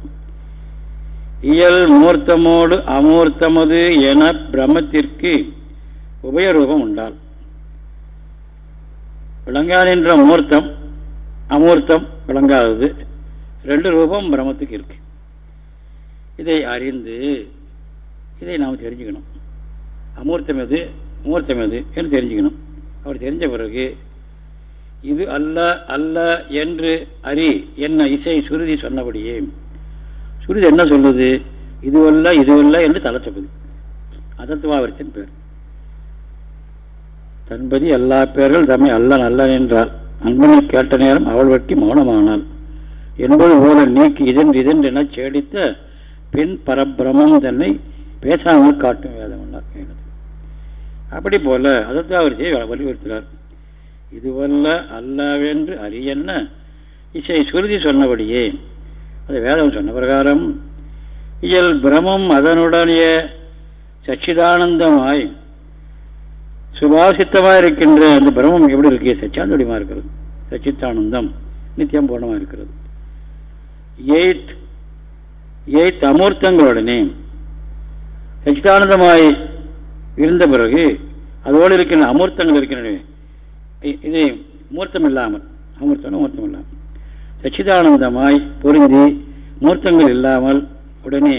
Speaker 1: இயல் மூர்த்தமோடு அமூர்த்தமது என பிரமத்திற்கு உபயரூபம் உண்டால். விளங்கான் என்ற மூர்த்தம் அமூர்த்தம் விளங்காதது. ரெண்டு ரூபம் பிரமத்துக்கு இருக்கு. இதை அறிந்து இதை நாம் தெரிஞ்சுக்கணும். அமூர்த்தம் எது மூர்த்தம் எது என்று தெரிஞ்சுக்கணும். அவர் தெரிஞ்ச பிறகு இது அல்ல அல்ல என்று அறி என்ன இசை சுருதி சொன்னபடியே சுருதி என்ன சொல்லுது? இதுவல்ல இதுவல்ல என்று தலை சொல்லுது அதத்துவாவரத்தின் பேர். தன்பதி எல்லா பேர்கள் தம்மை அல்ல நல்லன் என்றால் அன்பனை கேட்ட நேரம் அவள் வட்டி மௌனமானாள். என்பது போல நீக்கி இதன் இதன் என சேடித்த பின் பரபிரமம் தன்னை பேசாமல் காட்டும் வேதம் அப்படி போல அதத்தாவரிசையை வலியுறுத்தினார் இதுவல்ல அல்லவென்று அறியன்ன? இசை சுருதி சொன்னபடியே. அது வேதம் சொன்ன பிரகாரம். இயல் பிரமம் அதனுடைய சச்சிதானந்தமாய் சுபாசித்தமாக இருக்கின்ற அந்த பிரமம் எப்படி இருக்கு? சச்சாந்தடியமாக இருக்கிறது சச்சித்தானந்தம் நித்தியம் பூர்ணமாக இருக்கிறது எய்த் எய்த் அமூர்த்தங்களுடனே சச்சிதானந்தமாய் இருந்த பிறகு அதோடு இருக்கின்ற அமூர்த்தங்கள் இருக்கின்றன. இது மூர்த்தம் இல்லாமல் அமூர்த்தம் மூர்த்தம் இல்லாமல் சச்சிதானந்தமாய் பொருந்தி மூர்த்தங்கள் இல்லாமல் உடனே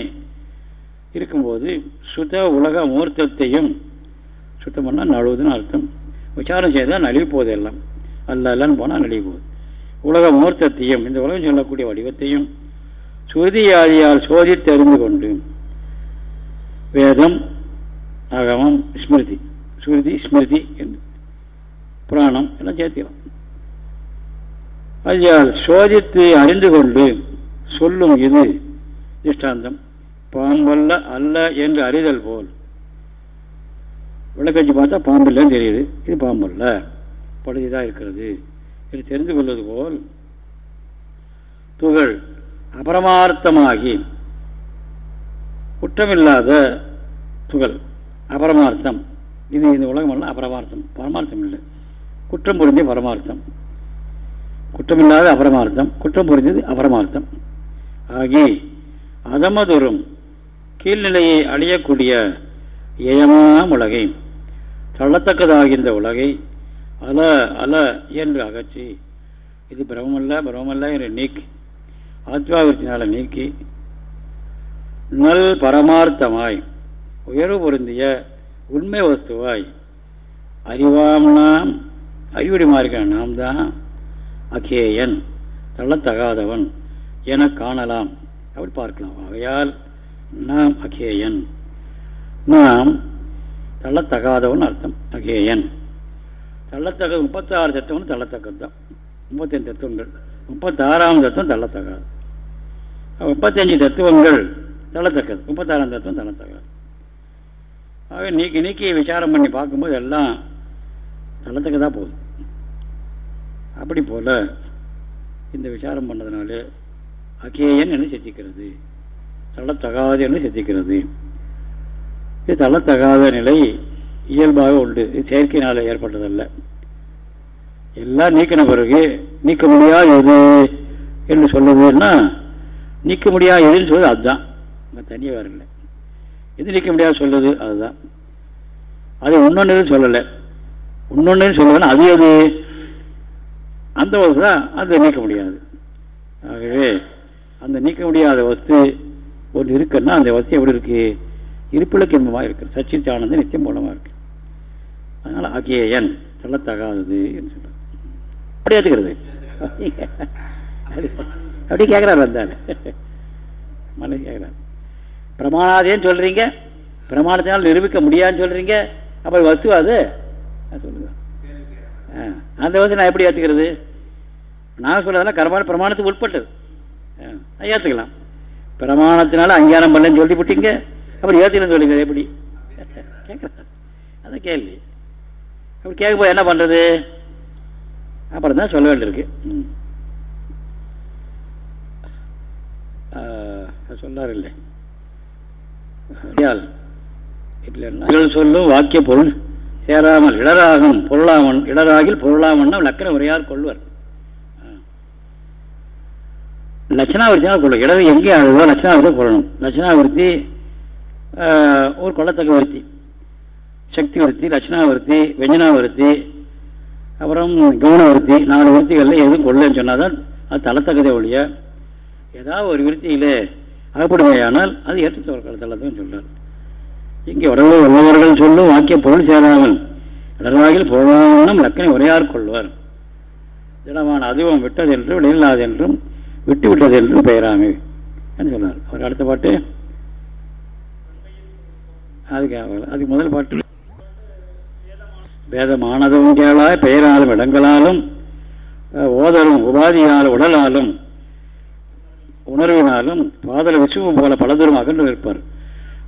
Speaker 1: இருக்கும்போது சுத உலக மூர்த்தத்தையும் சுத்தம் பண்ணால் நழுவுதுன்னு அர்த்தம். விசாரம் செய்தால் நழுவி போகுது எல்லாம். அல்ல இல்லைன்னு போனால் நழுவி போகுது. உலக மூர்த்தத்தையும் இந்த உலகம் சொல்லக்கூடிய வடிவத்தையும் சுருதியாதியால் சோதித்து அறிந்து கொண்டு வேதம் ஆகமம் ஸ்மிருதி. ஸ்மிருதி ஸ்மிருதி என்று. புராணம் எல்லாம் சேர்த்திக்கலாம் அதில் சோதித்து அறிந்து கொண்டு சொல்லும் இது திஷ்டாந்தம் பாம்பல்ல அல்ல என்று அறிதல் போல். விளக்கஞ்சி பார்த்தா பாம்பில்லன்னு தெரியுது. இது பாம்பல்ல. படுதிதான் இருக்கிறது என்று தெரிந்து கொள்வது போல். துகள் அபரமார்த்தமாகி குற்றமில்லாத துகள். அபரமார்த்தம். இது இந்த உலகம் அல்ல அபரமார்த்தம். பரமார்த்தம் இல்லை. குற்றம் புரிஞ்ச பரமார்த்தம். குற்றமில்லாத அபரமார்த்தம். குற்றம் புரிஞ்சது அபரமார்த்தம். ஆகி அதமதொரும் கீழ்நிலையை அழியக்கூடிய ஏயமாம் உலகை தள்ளத்தக்கதாகின்ற உலகை அல அல என்று அகற்றி இது பிரமமல்ல பிரமமல்ல என்று நீக்கி ஆத்மாவிற்த்தினால நீக்கி நல் பரமார்த்தமாய் உயர்வு பொருந்திய உண்மை வஸ்துவாய் அறிவாம் நாம் அறிவுடைமா இருக்கிற நாம் தான் அகேயன் தள்ளத்தகாதவன் என காணலாம். அப்படி பார்க்கலாம். ஆகையால் நாம் அகேயன். நாம் தள்ளத்தகாதவன் அர்த்தம். அகேயன். தள்ளத்தக முப்பத்தாறு தத்துவம் தள்ளத்தக்கது தான் முப்பத்தஞ்சு தத்துவங்கள். முப்பத்தாறாம் தத்துவம் தள்ளத்தகாது. முப்பத்தஞ்சு தத்துவங்கள் தள்ளத்தக்கது. முப்பத்தாறாம் தத்துவம் தள்ளத்தகாது. ஆக நீக்கி நீக்கி விசாரம் பண்ணி பார்க்கும்போது எல்லாம் தள்ளத்தக்கதாக போகுது. அப்படி போல இந்த விசாரம் பண்ணதுனால அகேயன் என்று சித்திக்கிறது தள்ளத்தகாது என்று சித்திக்கிறது இது தள்ளத்தகாத நிலை இயல்பாக உண்டு. இது செயற்கையினால் ஏற்பட்டதல்ல. எல்லாம் நீக்கின பிறகு நீக்க முடியாது எது என்று சொல்லுதுன்னா நீக்க முடியாது எதுன்னு சொல்வது அதுதான். தனியாக வேறு இல்லை. எது நீக்க முடியாது சொல்லுது அதுதான். அது இன்னொன்று சொல்லலை. இன்னொன்னு சொல்லுவேன்னா அது எது? அந்த வஸ்து தான் அதை நீக்க முடியாது. ஆகவே அந்த நீக்க முடியாத வஸ்து ஒன்று இருக்குன்னா அந்த வஸ்து எப்படி இருக்கு? இருப்பிலுக்கு இன்பமாக இருக்கு சச்சித் ஆனந்த நித்தியம் மூலமாக இருக்கு. அதனால் அகேயன் தள்ளத்தகாதது என்று சொல்றார். அப்படி ஏற்றுக்கிறது அப்படி கேட்குறாரு வந்தாரு. மனசு கேட்குறாரு பிரமாணாதேன்னு சொல்றீங்க. பிரமாணத்தினால் நிரூபிக்க முடியாதுன்னு சொல்றீங்க. அப்போ வஸ்து அது? சொல்லுங்க. அந்த வந்து நான் எப்படி ஏற்றுக்கிறது நான் சொல்றதெல்லாம் கர்மான பிரமாணத்துக்கு உட்பட்டது. ஏற்றுக்கலாம் பிரமாணத்தினால அங்கீகாரம் பண்ணலன்னு சொல்லி விட்டீங்க அப்புறம் ஏற்றுக்கலன்னு சொல்லுங்க எப்படி? கேட்குறேன் அதான் கேள்வி. அப்படி கேட்க போய் என்ன பண்ணுறது அப்புறம் தான் சொல்ல வேண்டியிருக்கு. சொல்லார் இல்லை சொல்லும் வாக்கிய பொருள் சேராமல் இடராகும் பொருளாமன் இடராகில் பொருளாமன்னா லக்கண உரையார் கொள்வர். லட்சணாவிருத்தினால் கொள்ளும் இடது எங்கே ஆகுதோ லட்சணாவிரத்தை கொள்ளணும். லட்சணாவிருத்தி ஒரு கொள்ளத்தக்க விருத்தி. சக்தி விருத்தி லட்சணாவிருத்தி வெஞ்சனாவிருத்தி அப்புறம் கவனவருத்தி நாலு விருத்திகளில் எதுவும் கொள்ளன்னு சொன்னால் தான் அது தளத்தக்கதை ஒழிய ஏதாவது ஒரு விருத்தியிலே அகப்படுமையானால் அது ஏற்று தள்ளத்துன்னு சொல்றார். இங்கே உடம்பு உள்ளவர்கள் சொல்லும் வாக்கிய பொருள் சேராமல் இடர்வாயில் பொருளாமலும் லக்கனை உரையார் கொள்வார். திடமான அதுவும் விட்டதென்றும் விடையில்லாதென்றும் விட்டு விட்டது என்றும் பெயராமே என்று சொன்னார். அவர் அடுத்த பாட்டு? அதுக்கு அதுக்கு முதல் பாட்டு. வேதமானதும் கேளாய் பெயராலும் இடங்களாலும் ஓதலும் உபாதியால் உடலாலும் உணர்வினாலும் பாதல விசுவம் போல பலதூரம் அகன்று இருப்பார்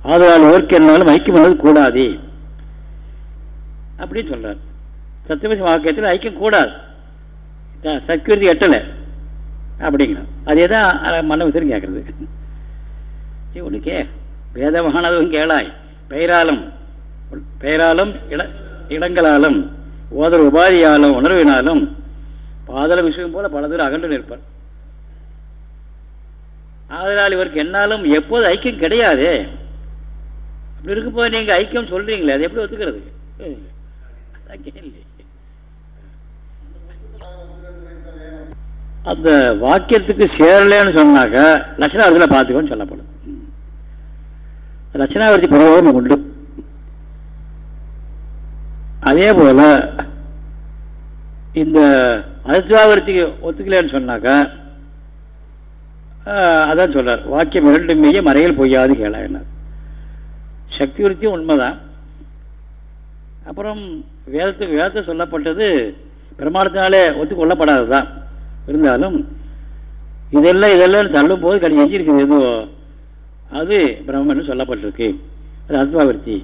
Speaker 1: ஆதலால் ஓர்க்கு என்னாலும் ஐக்கியம் பண்ணது கூடாது. அப்படின்னு சொல்றார். சத்தியவசி வாக்கியத்தில் ஐக்கியம் கூடாது. சத்கிருதி எட்டலை. அப்படிங்கிறான் அதே தான் மன்ன விசிறு கேட்கறது. ஒன்று கே. வேதமானதும் கேளாய். பெயராலும் பெயராலும் இட இடங்களாலும் ஓதர் உபாதியாலும் உணர்வினாலும் பாதல விஷயம் போல பல தூரம் அகன்று நிற்பார். ஆதலால் இவருக்கு என்னாலும் எப்போது ஐக்கியம் கிடையாது. அப்படி இருக்கும்போது நீங்க ஐக்கியம் சொல்றீங்களே அது எப்படி ஒத்துக்கிறது அந்த வாக்கியத்துக்கு சேரலன்னு சொன்னாக்க லட்சணாவர்த்தியில் பார்த்துக்கோன்னு சொல்லப்படும். லட்சணாவர்த்தி பிரபோகம் உண்டு. அதே போல இந்த அதிர்வாவர்த்திக்கு ஒத்துக்கலன்னு சொன்னாக்கா அதான் சொல்றார். வாக்கியம் இரண்டு மெய்ய மறையில் பொய்யாது கேளாயினார். சக்தி விருத்தியும் உண்மைதான். அப்புறம் வேதத்துக்கு வேதத்தை சொல்லப்பட்டது பிரமாணத்தினாலே ஒத்துக்கொள்ளப்படாது தான் இருந்தாலும் இதெல்லாம் இதெல்லாம் தள்ளும் போது கடி எஞ்சிருக்குது எதுவோ அது பிரம்மன்னு சொல்லப்பட்டிருக்கு. அது அத்வாவிருத்தி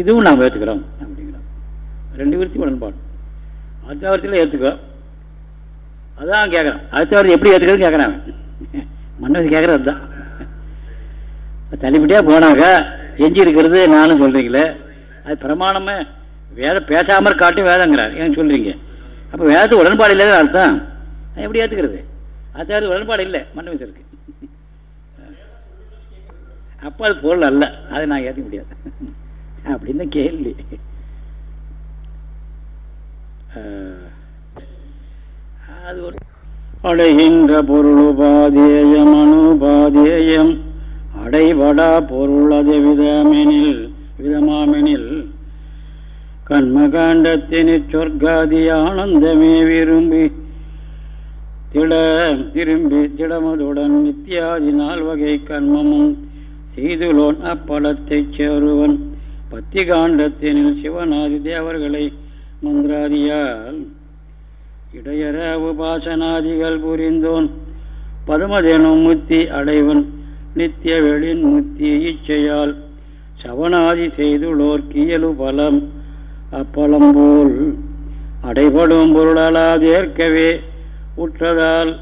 Speaker 1: இதுவும் நாம் ஏற்றுக்கிறோம் அப்படிங்கிறோம் ரெண்டு விருத்தி உடன்பாடு. அத்வாவர்த்தியில் ஏற்றுக்கோ அதான் கேட்குறான் அத்வாவர்த்தி எப்படி ஏற்றுக்கிறதுன்னு கேட்குறான் மன்னவதி கேட்குறது தான் தள்ளிவிட்டே போனாக்க எஞ்சி இருக்கிறது நானும் சொல்கிறீங்களே அது பிரமாணமே. வேதம் பேசாமல் காட்டும் வேதங்கிறார். ஏன் சொல்கிறீங்க அப்போ வேதத்து உடன்பாடு இல்லாத அர்த்தம். எப்படி ஏற்றுக்கிறது அதாவது உடன்பாடு இல்லை மன்னவிசருக்கு அப்போ அது பொருள் அல்ல. அதை நான் ஏற்க முடியாது. அப்படின்னு கேள்வி. அது ஒரு அடைகின்ற பொருளுபாதேயம் அனுபாதேயம். அடைபடா பொருள் அது விதமெனில் விதமாமெனில். கண்மகாண்டத்தினி சொர்க்காதி ஆனந்தமே விரும்பி திட திரும்பி திடமதுடன் நித்தியாதி நால்வகை கண்மமும் செய்துலோன் அப்படத்தைச் சேருவன். பத்திகாண்டத்தினில் சிவனாதி தேவர்களை மந்திராதியால் இடையற உபாசனாதிகள் புரிந்தோன். பதுமதேனும் முத்தி அடைவன் நித்திய வெளின் முத்தி இச்சையால். சவனாதி செய்துள்ளோர் கியலு பலம் அப்பலம்போல் அடைபடும் பொருளாலாதேற்கவே உற்றதால்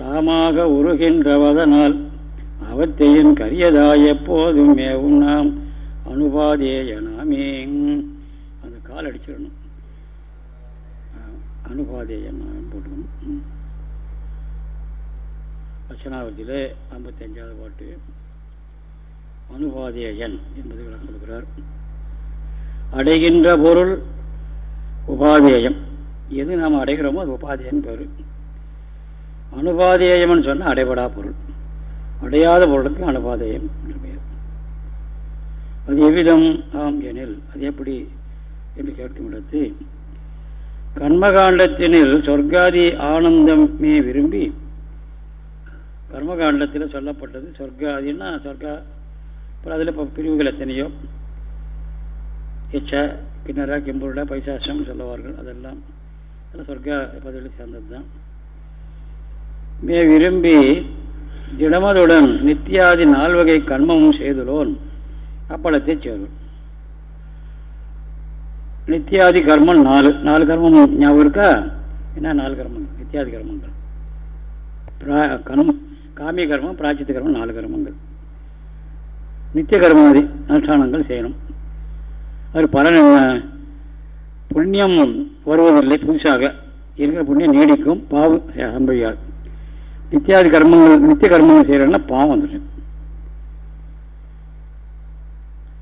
Speaker 1: தாமாக உருகின்றவதனால் அவத்தையின் கரியதாய் எப்போதும் மேவும் நாம் அனுபாதேயனாமே அந்த கால் அடிச்சிடணும். அனுபாதேயம் போட்டுக்கணும் லட்சணாவதியில் ஐம்பத்தஞ்சாவது பாட்டு அனுபாதேயன் என்பதை விளக்கம் கொடுக்கிறார் அடைகின்ற பொருள் உபாதேயம். எது நாம் அடைகிறோமோ அது உபாதேயன் பேர். அனுபாதேயம்னு சொன்னால் அடைபடா பொருள். அடையாத பொருளுக்கு அனுபாதேயம் என்று பெயர். அது எவ்விதம் ஆம் எனில் அது எப்படி என்று கேட்கும் இடத்து கர்மகாண்டத்தினில் சொர்க்காதி ஆனந்தமே விரும்பி கர்மகாண்டத்தில் சொல்லப்பட்டது சொர்க்காதின்னா சொர்க்கா அப்புறம் அதில் இப்போ பிரிவுகள் எத்தனையோ எச்ச கிண்ணரா கிம்புருடா பைசாசம் சொல்லுவார்கள் அதெல்லாம். அதெல்லாம் சொர்க்கா பதவியில் சேர்ந்தது தான். மே விரும்பி திடமதுடன் நித்தியாதி நால்வகை கர்மமும் செய்துள்ளோன் அப்பளத்தை சேரும் நித்தியாதி கர்மம் நாலு. நாலு கர்மம் ஞாபகம் இருக்கா? என்ன நாலு கர்மங்கள் நித்தியாதி கர்மங்கள். கர்மம் காமிய கர்மம் பிராச்சித்த கர்மம் நாலு கர்மங்கள். நித்திய கர்மாதி அனுஷ்டானங்கள் செய்யணும். அது பலன் புண்ணியம் வருவதில்லை புதுசாக. இருக்கிற புண்ணியம் நீடிக்கும். பாவம் சம்பவியாது நித்தியாதி கர்மங்கள் நித்திய கர்மங்கள் செய்யறதுனா பாவம் வந்துட்டு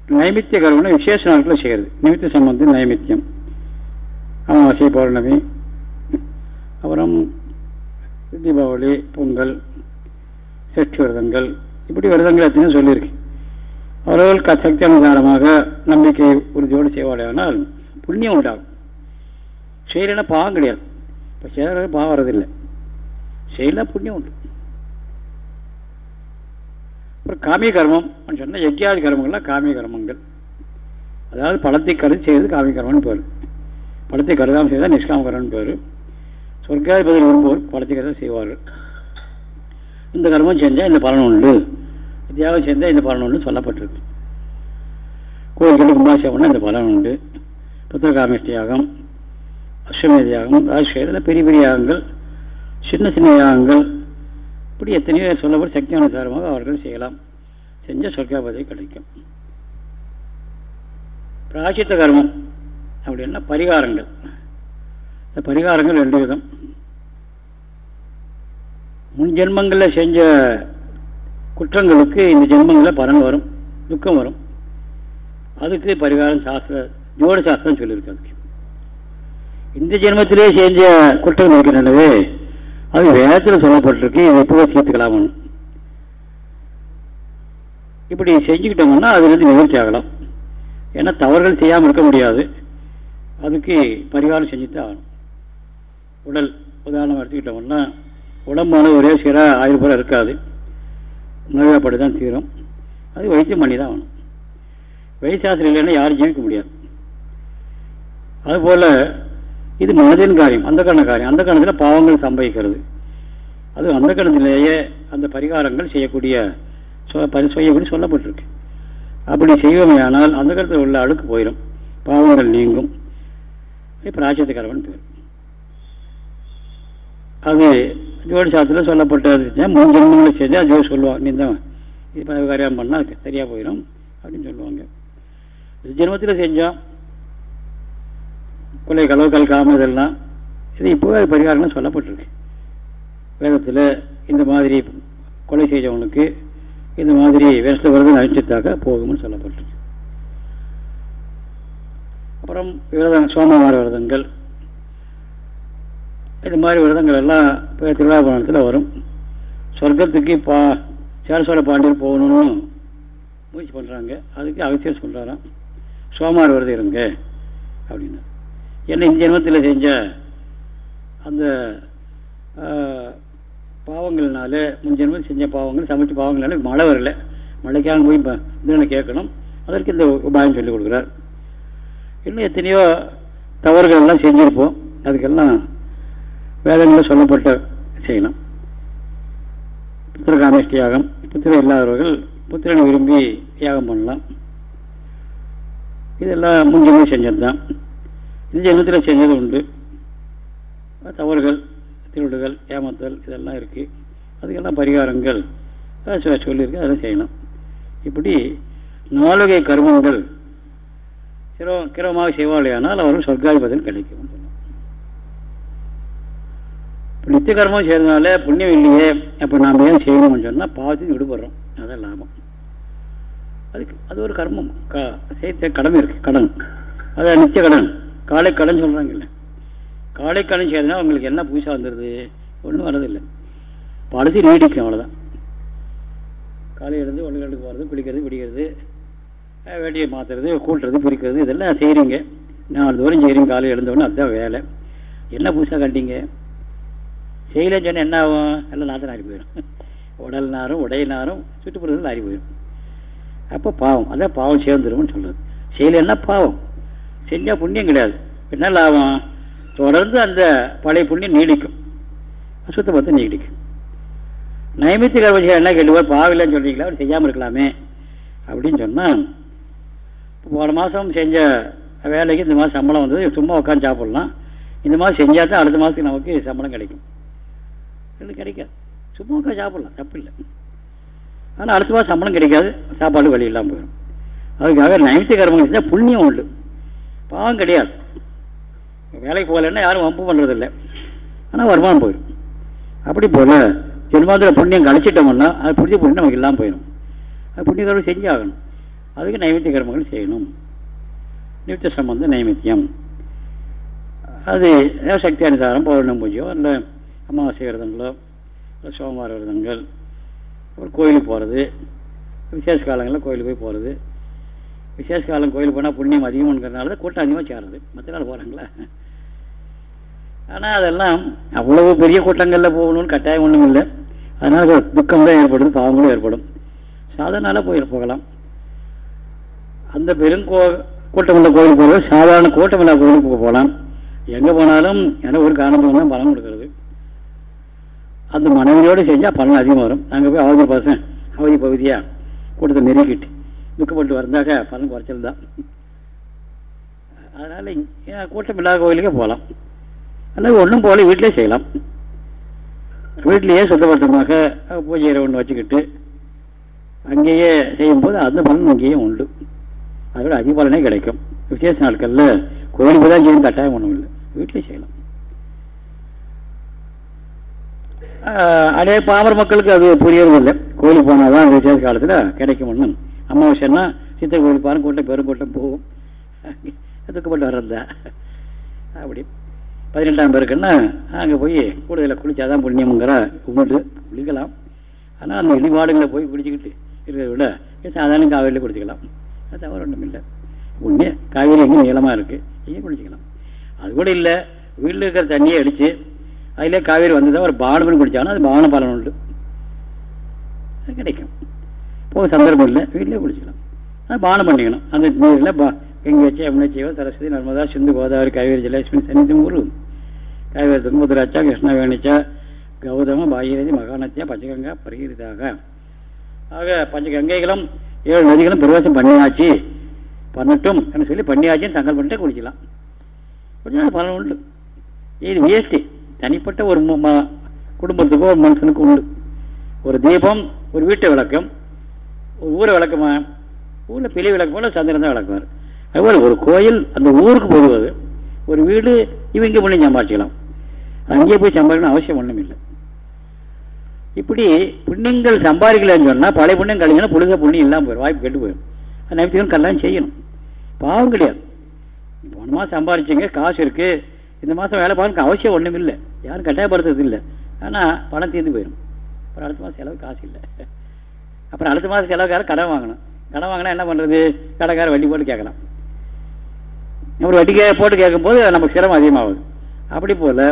Speaker 1: நைமித்திய கர்மம் விசேஷ நாட்களில் செய்கிறது நிமித்த சம்பந்தம் நைமித்தியம். அமாவாசை பௌர்ணமி அப்புறம் தீபாவளி பொங்கல் சஷ்டி விரதங்கள். இப்படி விரதங்கள் எத்தனையும் சொல்லியிருக்கு. அவர்கள் சக்தி அனுசாரமாக நம்பிக்கை உறுதியோடு செய்வாடையானால் புண்ணியம் உண்டாகும். செய்யலைன்னா பாவம் கிடையாது. இப்போ செய்கிற பாவம் வர்றதில்லை. செயலாக புண்ணியம் உண்டு. இப்போ காமிய கர்மம் சொன்னால் யஜ்யாதி கர்மங்கள்லாம் காமிய கர்மங்கள். அதாவது பழத்தை கருதி செய்வது காமிய கர்மம்னு பேர். பழத்தை கருதாமல் செய்தால் நிஷ்காம கர்மம்னு பேர். சொர்க்காதிபதியில் வரும்போது பழத்தை கருத செய்வார்கள். இந்த கர்மம் செஞ்சால் இந்த பலன் உண்டு. தியாகம் செஞ்சால் இந்த பலன் உண்டு சொல்லப்பட்டிருக்கு. கோயில்கள் கும்பாசியம்னா இந்த பலன் உண்டு. புத்திரகாமிஷ்டி யாகம் அஸ்வமேத யாகம் ராஜ்ஷேரில் பெரிய பெரிய யாகங்கள். சின்ன சின்ன யாகங்கள். இப்படி எத்தனையோ சொல்லப்படும் சக்தி அனுசாரமாக அவர்கள் செய்யலாம். செஞ்ச சொர்க்காபதி கிடைக்கும். பிராசித்த கர்மம் அப்படின்னா பரிகாரங்கள். இந்த பரிகாரங்கள் ரெண்டு விதம். முன் ஜென்மங்களில் செஞ்ச குற்றங்களுக்கு இந்த ஜென்மங்களில் பலன் வரும் துக்கம் வரும். அதுக்கு பரிகாரம் சாஸ்திர ஜோட சாஸ்திரம் சொல்லியிருக்கு அதுக்கு. இந்த ஜென்மத்திலே செஞ்ச குற்றங்கள் இருக்கின்றனவே அது வேதத்தில் சொல்லப்பட்டிருக்கு. இதை எப்போ தீர்த்துக்கலாம்னு இப்படி செஞ்சுக்கிட்டோம்னா அதுலேருந்து நிவர்த்தி ஆகலாம். ஏன்னா தவறுகள் செய்யாமல் இருக்க முடியாது. அதுக்கு பரிகாரம் செஞ்சுதான் ஆகணும். உடல் உதாரணம் எடுத்துக்கிட்டோம்னா உடம்பான ஒரே சீராக ஆயுள் போல இருக்காது. நோய்வாப்படி தான் தீரும். அது வைத்தியம் பண்ணி தான் ஆகணும். வைத்தியாசிரியர் இல்லைன்னா யாரும் ஜீவிக்க முடியாது. அதுபோல் இது மனதின் காரியம் அந்த கண காரியம் அந்த கணத்தில் பாவங்கள் சம்பவிக்கிறது. அது அந்த கணத்திலேயே அந்த பரிகாரங்கள் செய்யக்கூடிய செய்யக்கூடிய சொல்லப்பட்டிருக்கு. அப்படி செய்வோமையானால் அந்த கணத்தில் உள்ள அழுக்கு போயிடும் பாவங்கள் நீங்கும். பிராச்சியத்துக்காரவன் பேர். அது ஜோடி சாஸ்திரத்தில் சொல்லப்பட்டது. மூணு ஜென்மங்களை செஞ்சால் ஜோடி சொல்லுவாங்க நீ தான் இது காரியம் பண்ணால் சரியாக போயிடும் அப்படின்னு சொல்லுவாங்க. ஜென்மத்தில் செஞ்சோம் கொலை களவு கல்காம இதெல்லாம். இது இப்போவே பரிகாரம்லாம் சொல்லப்பட்டிருக்கு. வேதத்தில் இந்த மாதிரி கொலை செய்தவனுக்கு இந்த மாதிரி வேஷ்ட விரதம் அழிச்சிட்டாக்க போகும்னு சொல்லப்பட்டிருக்கு. அப்புறம் விரதம் சோமவார விரதங்கள். இது மாதிரி விரதங்கள் எல்லாம் இப்போ திருவிழாபுரத்தில் வரும். சொர்க்கத்துக்கு பா சேரசோழ பாண்டியர் போகணும்னு முயற்சி பண்ணுறாங்க அதுக்கு அவசியம் சொல்கிறாராம் சோமார் விரதம் இருங்க அப்படின்னு என்ன இந்த ஜென்மத்தில் செஞ்ச அந்த பாவங்கள்னால முன் ஜென்மத்தில் செஞ்ச பாவங்கள் சமைச்ச பாவங்கள்னால மழை வரல. மழைக்காக போய் இதுன்னு கேட்கணும். அதற்கு இந்த உபாயம் சொல்லிக் கொடுக்குறார். இன்னும் எத்தனையோ தவறுகள் எல்லாம் செஞ்சுருப்போம். அதுக்கெல்லாம் வேதங்களில் சொல்லப்பட்ட செய்யலாம் புத்திர காமேஷ்டி யாகம் புத்திரம் இல்லாதவர்கள் புத்திரனை விரும்பி யாகம் பண்ணலாம். இதெல்லாம் முன்ஜென்மம் செஞ்சது தான் இந்த ஜென்மத்தில் செஞ்சது உண்டு. தவறுகள் திருடுகள் ஏமாத்தல் இதெல்லாம் இருக்குது அதுக்கெல்லாம் பரிகாரங்கள். சொல்லியிருக்கு அதெல்லாம் செய்யணும். இப்படி நாலுகை கர்மங்கள் சிரம கிரமமாக செய்வாளையானால் அவர்கள் சொர்க்காதிபதன் கிடைக்கும். நித்திய கர்மம் செய்யறதுனால புண்ணியம் இல்லையே அப்போ நாம் ஏன் செய்யணும்னு சொன்னால் பார்த்து விடுபடுறோம். அதான் லாபம். அதுக்கு அது ஒரு கர்மம். க செய்த கடமை இருக்குது கடன். அதான் நித்திய கடன். காலை கடன் சொல்கிறாங்கல்ல காலை கடன் செய்யறதுனா உங்களுக்கு என்ன புதுசாக வந்துடுது ஒன்றும் வரதில்லை பழசி நீடிக்கும் அவ்வளோதான் காலை எழுந்து ஒன்று ரெண்டு போகிறது குளிக்கிறது பிடிக்கிறது வேட்டியை மாற்றுறது கூட்டுறது பிரிக்கிறது இதெல்லாம் செய்கிறீங்க நாலு தூரம் செய்கிறீங்க காலை எழுந்தோடனே அதுதான் வேலை. என்ன புதுசாக கண்டிங்க செய்யலன்னு சொன்னால் என்ன ஆகும்? எல்லாம் நாற்றம் ஆறி போயிடும். உடல் நாரும் உடை நாரும் சுற்றுப்புறத்தில் ஆறி போயிடும். அப்போ பாவம். அதான் பாவம் சேர்ந்துரும்னு சொல்கிறது செய்யலைன்னா பாவம். செஞ்சால் புண்ணியம் கிடையாது. என்ன லாபம்? தொடர்ந்து அந்த பழைய புண்ணியம் நீடிக்கும். அசுத்தப்பத்தை நீடிக்கும். நைமித்தி கர்மம் என்ன கேட்டுவார் பாவில்லைன்னு சொல்கிறீங்களா அவர் செய்யாமல் இருக்கலாமே. அப்படின்னு சொன்னால் போன மாதம் செஞ்ச வேலைக்கு இந்த மாதம் சம்பளம் வந்தது. சும்மா உட்காந்து சாப்பிட்லாம். இந்த மாதம் செஞ்சால் தான் அடுத்த மாதத்துக்கு நமக்கு சம்பளம் கிடைக்கும். ரெண்டு கிடைக்காது. சும்மா உட்காந்து சாப்பிட்லாம். தப்பு இல்லை. ஆனால் அடுத்த மாதம் சம்பளம் கிடைக்காது. சாப்பாடு வழி இல்லாமல் போயிடும். அதுக்காக நைமித்த கர்மங்கள் செஞ்சால் புண்ணியம் உண்டு. பாவம் கிடையாது. வேலைக்கு போகலன்னா யாரும் வம்பு பண்ணுறதில்லை ஆனால் வருமானம் போயிடும். அப்படி போல் ஜென்மாந்திர புண்ணியம் கழிச்சிட்டோம்னா அது புரிஞ்ச புண்ணியம் நமக்கு இல்லாமல் போயிடும். அது புண்ணிய கடவுள் செஞ்சு ஆகணும் அதுக்கு நைமித்திய கர்மங்கள் செய்யணும். நிமித்த சம்பந்தம் நைமித்தியம். அது சக்தி அனுசாரம் பௌர்ணம் பூஜையோ இல்லை அமாவாசை விரதங்களோ இல்லை சோமவார விரதங்கள் அப்புறம் கோயிலுக்கு போகிறது விசேஷ காலங்களில் கோயிலுக்கு போய் போகிறது விசேஷ காலம் கோயிலுக்கு போனால் புண்ணியம் அதிகம்ங்கிறதுனால தான் கூட்டம் அதிகமாக சேருது. மற்ற நாள் போகிறாங்களா ஆனால் அதெல்லாம் அவ்வளவு பெரிய கூட்டங்களில் போகணும்னு கட்டாயம் ஒன்றும் இல்லை. அதனால் துக்கம் தான் ஏற்படும் பாவங்களும் ஏற்படும். சாதாரண போய் போகலாம். அந்த பெருங்கோ கூட்டமில்லை கோயில் போகிறது சாதாரண கூட்டமில்லா கோயிலுக்கு போகலாம். எங்கே போனாலும் எனக்கு ஒரு காரணம் தான் பலன் கொடுக்கறது. அந்த மனைவியோடு செஞ்சால் பலன் அதிகமாக வரும். அங்கே போய் அவதி பார்த்தேன் அவதி பகுதியாக கூட்டத்தை நெருக்கிட்டு. துக்கப்பட்டு வந்தாக்க பலன் குறைச்சல் தான். அதனால் கூட்டம் இல்லாத கோயிலுக்கே போகலாம். அல்லது ஒன்றும் போகல வீட்டிலே செய்யலாம். வீட்டிலேயே சுத்தபத்தமாக பூஜை ஒன்று வச்சுக்கிட்டு அங்கேயே செய்யும்போது அந்த பலன் அங்கேயும் உண்டு. அதோட அதிக பலனே கிடைக்கும். விசேஷ நாட்களில் கோயிலுக்கு தான் செய்யணும் கட்டாயம் ஒன்றும் இல்லை. வீட்டிலே செய்யலாம். அதே பாமர மக்களுக்கு அது புரியறதில்லை கோயிலுக்கு போனால் தான் விசேஷ காலத்தில் கிடைக்கும்னு அமாவாசைன்னா சித்தர் கோயில் பாருங்க கூட்டம் பெருங்கூட்டம் போகும். துக்கப்பட்டு வர்றதா அப்படி. பதினெட்டாம் பேருக்குன்னா அங்கே போய் கூடுதலில் குளிச்சாதான் புண்ணியம்ங்கிற கும்பிட்டு குளிக்கலாம். ஆனால் அந்த இடிபாடுகளை போய் குளிச்சுக்கிட்டு இருக்கிறத விட சாதாரண காவேரியில் குளிச்சுக்கலாம். அது தவறு ஒன்றும் இல்லை. உண்மையே காவேரி எங்கே நீளமாக இருக்குது இங்கே குளிச்சிக்கலாம். அது கூட இல்லை வீட்டில் இருக்கிற தண்ணியை அடித்து அதிலே காவேரி வந்ததாக ஒரு பானமன் குடித்தாலும் அது பான பலன் உண்டு கிடைக்கும். போக சந்தர்ப்பம் இல்லை. வீட்டிலே குளிச்சிக்கலாம். அது பானம் பண்ணிக்கணும் அந்த நீரில் பா கங்கை சரஸ்வதி நர்மதா சிந்து கோதாவரி காவேரி ஜலலட்சுமி சன்னிதம் ஊரு காவேரி கிருஷ்ணா கிருஷ்ணவேணிச்சா கௌதம பாகீரதி மகாநத்தியா பஞ்சகங்கா பரிகீரிதாக ஆக பஞ்சகங்கைகளும் ஏழு நதிகளும் பிரவேசம் பண்ணியாச்சு. பண்ணட்டும் என்று சொல்லி பண்ணியாச்சுன்னு சங்கல் பண்ணிட்டு குடிக்கலாம் கொஞ்சம் பலன் உண்டு. இது வேஸ்ட்டு தனிப்பட்ட ஒரு குடும்பத்துக்கோ ஒரு மனுஷனுக்கு உண்டு. ஒரு தீபம் ஒரு வீட்டு விளக்கம் ஊரை விளக்கமா ஊரில் பிழை விளக்கம் போல சந்திரன் தான் விளக்குவார். அதுபோல் ஒரு கோயில் அந்த ஊருக்கு போடுவது ஒரு வீடு இவங்க பண்ணி சம்பாதிச்சிக்கலாம். அங்கேயே போய் சம்பாதிக்கணும் அவசியம் ஒன்றும் இல்லை இப்படி புண்ணியங்கள் சம்பாதிக்கலன்னு சொன்னால் பழைய புண்ணியம் கழிஞ்சுன்னா புழுத புண்ணியம் இல்லாமல் போயிடும் வாய்ப்பு கெட்டு போயிடும் அது நம்பிக்கையும் கல்யாணம் செய்யணும். பாவம் கிடையாது. போன மாதம் சம்பாதிச்சிங்க காசு இருக்குது இந்த மாதம் வேலை பார்க்க அவசியம் ஒன்றும் இல்லை யாரும் கட்டாயப்படுத்துறது இல்லை ஆனால் பணம் தீர்ந்து போயிடும் அப்புறம் அடுத்த மாதம் செலவு காசு இல்லை. அப்புறம் அடுத்த மாதம் செலவுக்கார கடன் வாங்கணும். கடன் வாங்கினா என்ன பண்ணுறது கடைக்கார வட்டி போட்டு கேட்கலாம். ஒரு வட்டி போட்டு கேட்கும்போது நமக்கு சிரமம் அதிகமாகுது. அப்படி போல்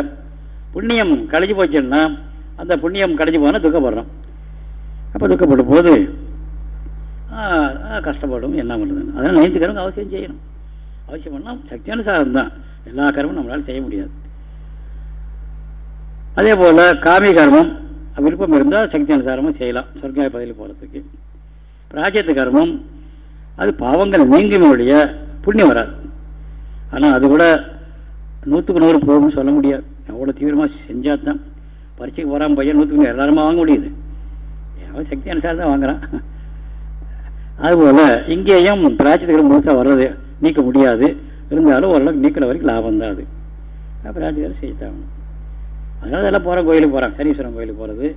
Speaker 1: புண்ணியம் கழிஞ்சு போச்சுன்னா அந்த புண்ணியம் கழிஞ்சு போனால் துக்கப்படுறோம். அப்போ துக்கப்படும் போது கஷ்டப்படும் என்ன பண்ணுறது அதனால் நைன்த்து கருங்க அவசியம் செய்யணும். அவசியம் பண்ணால் சக்தியான சக்தியானுசாரம் தான். எல்லா கர்மம் நம்மளால் செய்ய முடியாது. அதே போல் காமி கர்மம் விருப்பம் இருந்தால் சக்தி அனுசாரமும் செய்யலாம். சொர்க்காய பதவியில் போகிறதுக்கு பிராச்சியத்து கர்மம் அது பாவங்கள் நீங்குமே புண்ணியம் வராது. ஆனால் அது கூட நூற்றுக்கு நூறு போகும்னு சொல்ல முடியாது. அவ்வளோ தீவிரமாக செஞ்சால் தான் பரீட்சைக்கு போகிறான் பையன் நூற்றுக்கு நூறு எல்லாருமா வாங்க முடியுது. அவன் சக்தி அனுசாரம் தான் வாங்குறான். அதுபோல் இங்கேயும் பிராச்சியத்துக்கு முழுசாக வர்றது நீக்க முடியாது. இருந்தாலும் ஓரளவுக்கு நீக்கிற வரைக்கும் லாபம் தான் அது. பிராச்சியத்தை செய்தாகணும். அதனால எல்லாம் போகிறோம் கோயிலுக்கு போகிறாங்க சனீஸ்வரன் கோயிலுக்கு போகிறது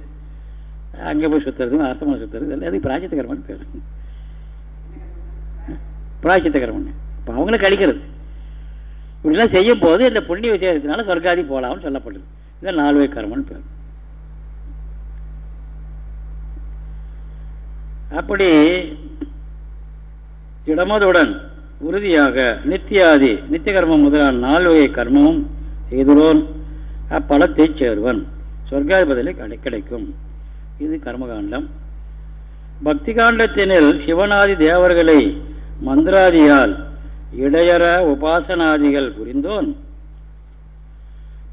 Speaker 1: அங்கே போய் சுத்துறது அர்த்தமாக சுற்றுறது எல்லாம் அது பிராச்சித்த கர்மன்னு பேர்? பிராச்சித்த கர்மன் இப்போ அவங்கள கழிக்கிறது. இப்படிலாம் செய்யும் போது இந்த புண்ணிய விசேஷத்தினால சொர்க்காதி போகலாம்னு சொல்லப்படுது. இதான் நால்வே கர்மன் பேர். அப்படி திடமதுடன் உறுதியாக நித்தியாதி நித்திய கர்மம் முதலான நால்வகை கர்மமும் செய்துள்ளோன் அப்பலத்தை சேர்வன். சொர்க்காதிபதியிலே கிடை கிடைக்கும். இது கர்மகாண்டம். பக்தி காண்டத்தினில் சிவனாதி தேவர்களை மந்திராதியால் இடையற உபாசனாதிகள் புரிந்தோன்.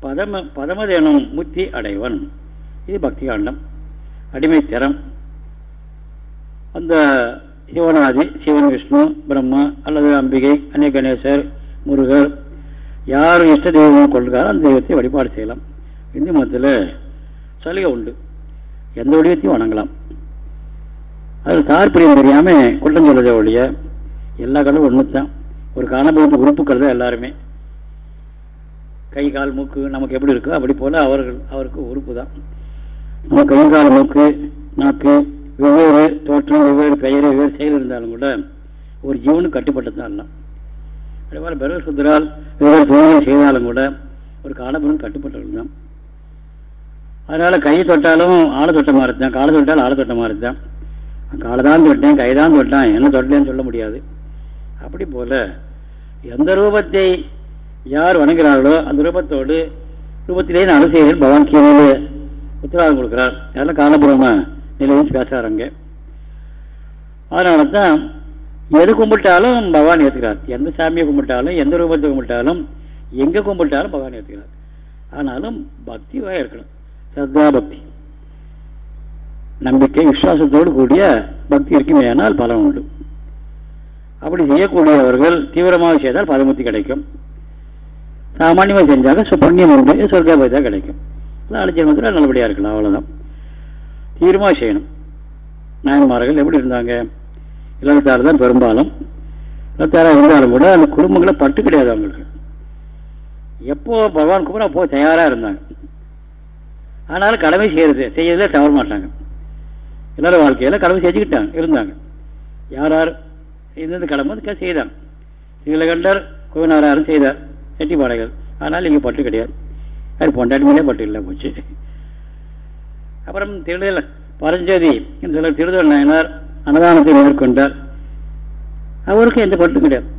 Speaker 1: பதம பதமதெனும் முத்தி அடைவன். இது பக்தி காண்டம் அடிமைத்திறம் அந்த சிவனாதி சிவன் விஷ்ணு பிரம்மா அல்லது அம்பிகை அன்னை கணேசர் முருகர் யார் இஷ்ட தெய்வம் கொள்கிறாரோ அந்த தெய்வத்தை வழிபாடு செய்யலாம். இந்து மதத்தில் சலுகை உண்டு. எந்த வடிவத்தையும் வணங்கலாம். அதில் தாற்பயம் தெரியாமல் குற்றம் சொல்றதை ஒழிய எல்லா கடலும் ஒன்று தான் ஒரு காணப்படுத்த உறுப்புக்கள் தான் எல்லாருமே. கை கால் மூக்கு நமக்கு எப்படி இருக்கோ அப்படி போல் அவர்கள் அவருக்கு உறுப்பு தான் நம்ம கை கால் மூக்கு நாக்கு வெவ்வேறு தோற்றம் வெவ்வேறு பெயர் வெவ்வேறு செயல் இருந்தாலும் கூட ஒரு ஜீவனுக்கு கட்டுப்பட்டு தான் எல்லாம். அதே போல வெவ்வேறு தொழில்கள் செய்தாலும் கூட ஒரு காலபுரம் கட்டுப்பட்டவர்கள் தான் அதனால கையை தொட்டாலும் ஆளை தொட்ட மாதிரி தான் காலை தொட்டாலும் ஆளை தொட்ட மாதிரி தான் காலை தான் தொட்டேன் கை தான் தொட்டான் என்ன தொட்டலேன்னு சொல்ல முடியாது. அப்படி போல எந்த ரூபத்தை யார் வணங்குகிறார்களோ அந்த ரூபத்தோடு ரூபத்திலேயே நான் செய்கிறேன் பகவான் கீழே உத்தரவாதம் கொடுக்கிறார். அதெல்லாம் காலபுரமா நிலையும் பேசுறாங்க அதனால தான் எது கும்பிட்டாலும் பகவான் ஏற்றுக்கிறார் எந்த சாமியை கும்பிட்டாலும் எந்த ரூபத்தை கும்பிட்டாலும் எங்கே கும்பிட்டாலும் பகவான் ஏற்றுக்கிறார் ஆனாலும் பக்திவாக இருக்கணும். சர்தா பக்தி. நம்பிக்கை விசுவாசத்தோடு கூடிய பக்தி இருக்குமே ஆனால் பலன் உண்டு. அப்படி செய்யக்கூடியவர்கள் தீவிரமாக செய்தால் பதமுத்தி கிடைக்கும். சாமானியமாக செஞ்சாங்க புண்ணியம் உண்டு. சொர்க்காபதி தான் கிடைக்கும். நாலு ஜென்மத்தில் நல்லபடியாக இருக்கலாம். அவ்வளோதான் தீவிரமாக செய்யணும். நாயன்மார்கள் எப்படி இருந்தாங்க? இல்லத்தார் தான் பெரும்பாலும். இல்லத்தாராக இருந்தாலும் கூட அந்த குடும்பங்களை பட்டு கிடையாது அவங்களுக்கு. எப்போ பகவான் கும்பிட அப்போ தயாராக இருந்தாங்க. ஆனாலும் கடமை செய்யறது செய்யறதுல தவற மாட்டாங்க. எல்லாரும் வாழ்க்கையில் கடமை செஞ்சுக்கிட்டாங்க இருந்தாங்க. யார் யார் இந்தந்த கடமை செய்தாங்க. சிவலகண்டர் கோவினாராரும் செய்தார். செட்டிப்பாடைகள் ஆனால் இங்கே பட்டு கிடையாது. அது பொண்டாட்டி மேலே பட்டு இல்லை போச்சு. அப்புறம் திருடல் பரஞ்சோதி என்று சொல்ல திருதல் நாயனார் அன்னதானத்தை மேற்கொண்டார். அவருக்கு எந்த பட்டும் கிடையாது.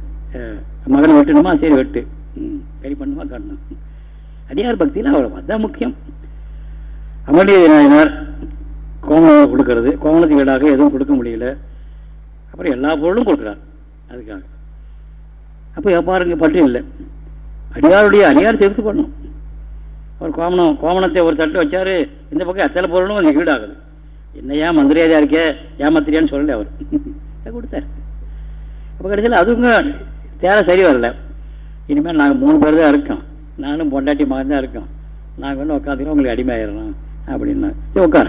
Speaker 1: மகனை வெட்டணுமா சரி வெட்டு. சரி பண்ணுமா காட்டணும். அடியார் பக்தியில் அவர் அதுதான் முக்கியம். அமளிய நாயனார் கோமணம் கொடுக்கறது. கோமணத்துக்கு ஈடாக எதுவும் கொடுக்க முடியல. அப்புறம் எல்லா பொருளும் கொடுக்குறார். அதுக்காக. அப்போ எப்பாருங்க பட்டு இல்லை. அடியாருடைய அடியார் திருத்து பண்ணும். அவர் கோமணம் கோமணத்தை ஒரு தட்டு வச்சாரு. இந்த பக்கம் அத்தனை பொருளும் அது ஈடாகுது. என்னையா மந்திரியாதா இருக்க? ஏமாத்திரியான்னு சொல்லல அவர். கொடுத்தார். அப்போ கடைசியில் அதுங்க தேவை சரி வரல. இனிமேல் நாங்கள் மூணு பேர் தான் இருக்கோம். நானும் பொண்டாட்டி மகன் தான் இருக்கோம். நாங்கள் வந்து உட்காந்துக்கிறோம் உங்களுக்கு அடிமையாயிடணும் அப்படின்னா சரி உட்கார.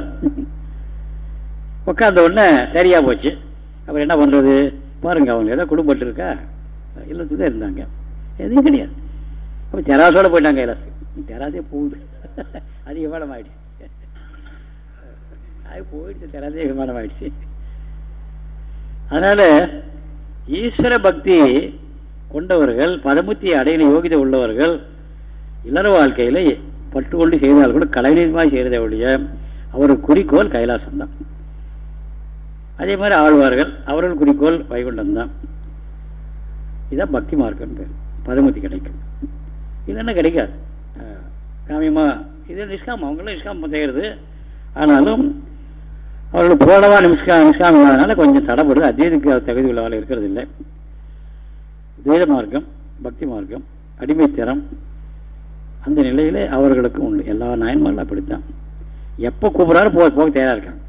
Speaker 1: உட்காந்த உடனே சரியாக போச்சு. அப்புறம் என்ன பண்ணுறது பாருங்க அவங்க ஏதோ குடும்பப்பட்டு இருக்கா? இல்லத்துக்கு தான் இருந்தாங்க. எதுவும் கிடையாது. அப்போ தெராசோட போயிட்டாங்க கைலாசு. தெராசே போகுது. அதிக விமானம் ஆயிடுச்சு. அது போயிடுச்சு தெராசே விமானம் ஆயிடுச்சு அதனால ஈஸ்வர பக்தி கொண்டவர்கள் பதமுத்தி அடையின யோகிதை உள்ளவர்கள் இல்லற வாழ்க்கையில பட்டுக்கொண்டு செய்தால் கூட கலைநீர்மாக செய்கிறத ஒழிய அவர் குறிக்கோள் கைலாசம் தான் அதே மாதிரி ஆழ்வார்கள் அவர்கள் குறிக்கோள் வைகுண்டம் தான் இதான் பக்தி மார்க்கம் பேர் பதமுத்தி கிடைக்கும் இது என்ன கிடைக்காது காமியமா இது நிஷ்காமம் அவங்களும் நிஷ்காமம் செய்கிறது ஆனாலும் அவர்கள் போடவா நிமிஷ்கா நிஷ்காமம் இல்லாதனால கொஞ்சம் தடைப்படுது அது தகுதி உள்ளவாள் இருக்கிறது இல்லை. துவைத மார்க்கம் பக்தி மார்க்கம் அடிமைத்தரம் அந்த நிலையில் அவர்களுக்கு உண்டு. எல்லா நாயன்மார்களும் அப்படித்தான். எப்போ கூப்பிட்றாரு போக போக தயாராக இருக்காங்க.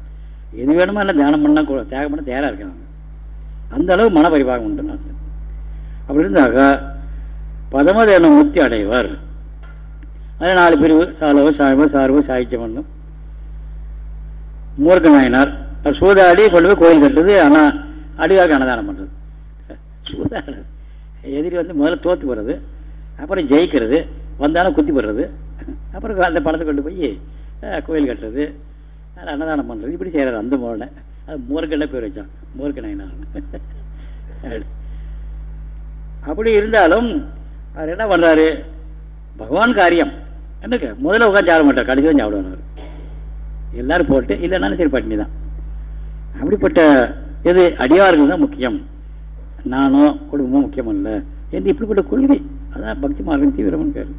Speaker 1: எது வேணுமோ எல்லாம் தியானம் பண்ணால் தியாகம் பண்ண தயாராக இருக்காங்க. அந்த அளவு மன பரிபாகம் உண்டு அர்த்தம் அப்படி இருந்தாக்க பதமதேன முத்தி அடைவர். அதே நாலு பிரிவு. சாலவோ சாயமோ சார்வோ பண்ணும் மூர்க்க நாயனார் சூதாடி கொண்டு போய் கோயில் கட்டுறது ஆனால் அடிவாருக்கு அன்னதானம் பண்ணுறது சூதாடுறது எதிரி வந்து முதல்ல தோத்து போடுறது அப்புறம் ஜெயிக்கிறது வந்தாலும் குத்தி போடுறது அப்புறம் அந்த பணத்தை கொண்டு போய் கோயில் கட்டுறது அதில் அன்னதானம் பண்ணுறது இப்படி செய்கிறார் அந்த மோனை அது மூர்க்கண்ண பேர் வச்சான் மூர்க்கணாயினார் அப்படி இருந்தாலும் அவர் என்ன பண்ணுறாரு பகவான் காரியம். என்னக்கு முதல்ல உட்காந்து சாப்பிட மாட்டார் கடைசி சாப்பிடுவார் எல்லாரும் போட்டு இல்லைனாலும் சரி பட்டினி தான். அப்படிப்பட்ட இது அடியார்கள் தான் முக்கியம். நானும் குடும்பமும் முக்கியம் அல்ல என்று இப்படிப்பட்ட கொள்கை. அதான் பக்தி மார்க்கம் தீவிரம்னு பேர்.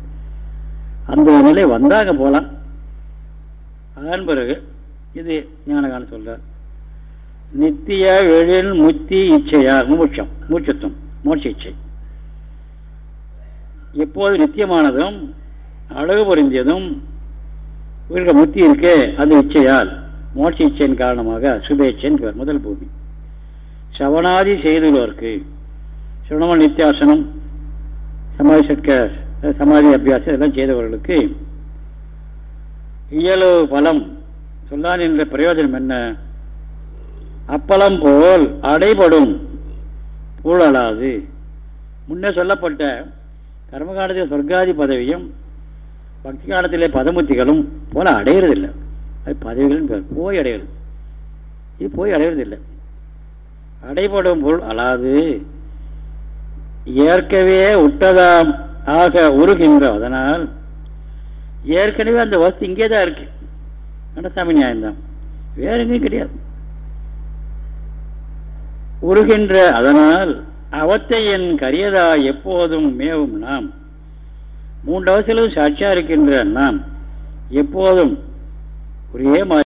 Speaker 1: அந்த நிலை வந்தாங்க போகலாம் அதன் பிறகு இது ஞானகான சொல்றார். நித்திய எழில் முத்தி இச்சையா மூச்சம் மூச்சத்துவம் மூச்ச இச்சை. எப்போது நித்தியமானதும் அழகு பொருந்தியதும் இருக்க முத்தி இருக்கு அந்த இச்சையால். மோட்ச இச்சையின் காரணமாக சுபேச்சன் பேர் முதல் பூமி. சவணாதி செய்துள்ளவர்க்கு சுணமன் நித்தியாசனம் சமாதி சட்க சமாதி அபியாசம் இதெல்லாம் செய்தவர்களுக்கு இயலு பலம் சொல்லான் என்ற பிரயோஜனம் என்ன? அப்பளம் போல் அடைபடும் பூழலாது. முன்னே சொல்லப்பட்ட கர்மகாண்டத்தில் சொர்க்காதி பதவியும் பக்தி காலத்தில் பதமுத்திகளும் போல அடையிறதில்லை. அது பதவிகள் போய் அடையிறது. இது போய் அடையிறதில்லை. அடைபடும் பொருள் அலாது. ஏற்கவே உட்டதாம் ஆக உருகின்ற அதனால் ஏற்கனவே அந்த வஸ்து இங்கே தான் இருக்கு. நடசாமி நியாயம்தான். வேற எங்கேயும் கிடையாது. உருகின்ற அதனால் அவத்தை என் கரியதா எப்போதும் மேவும் நாம். மூன்றாவது சிலது சாட்சியா இருக்கின்ற நாம் எப்போதும் ஒரே மாதிரி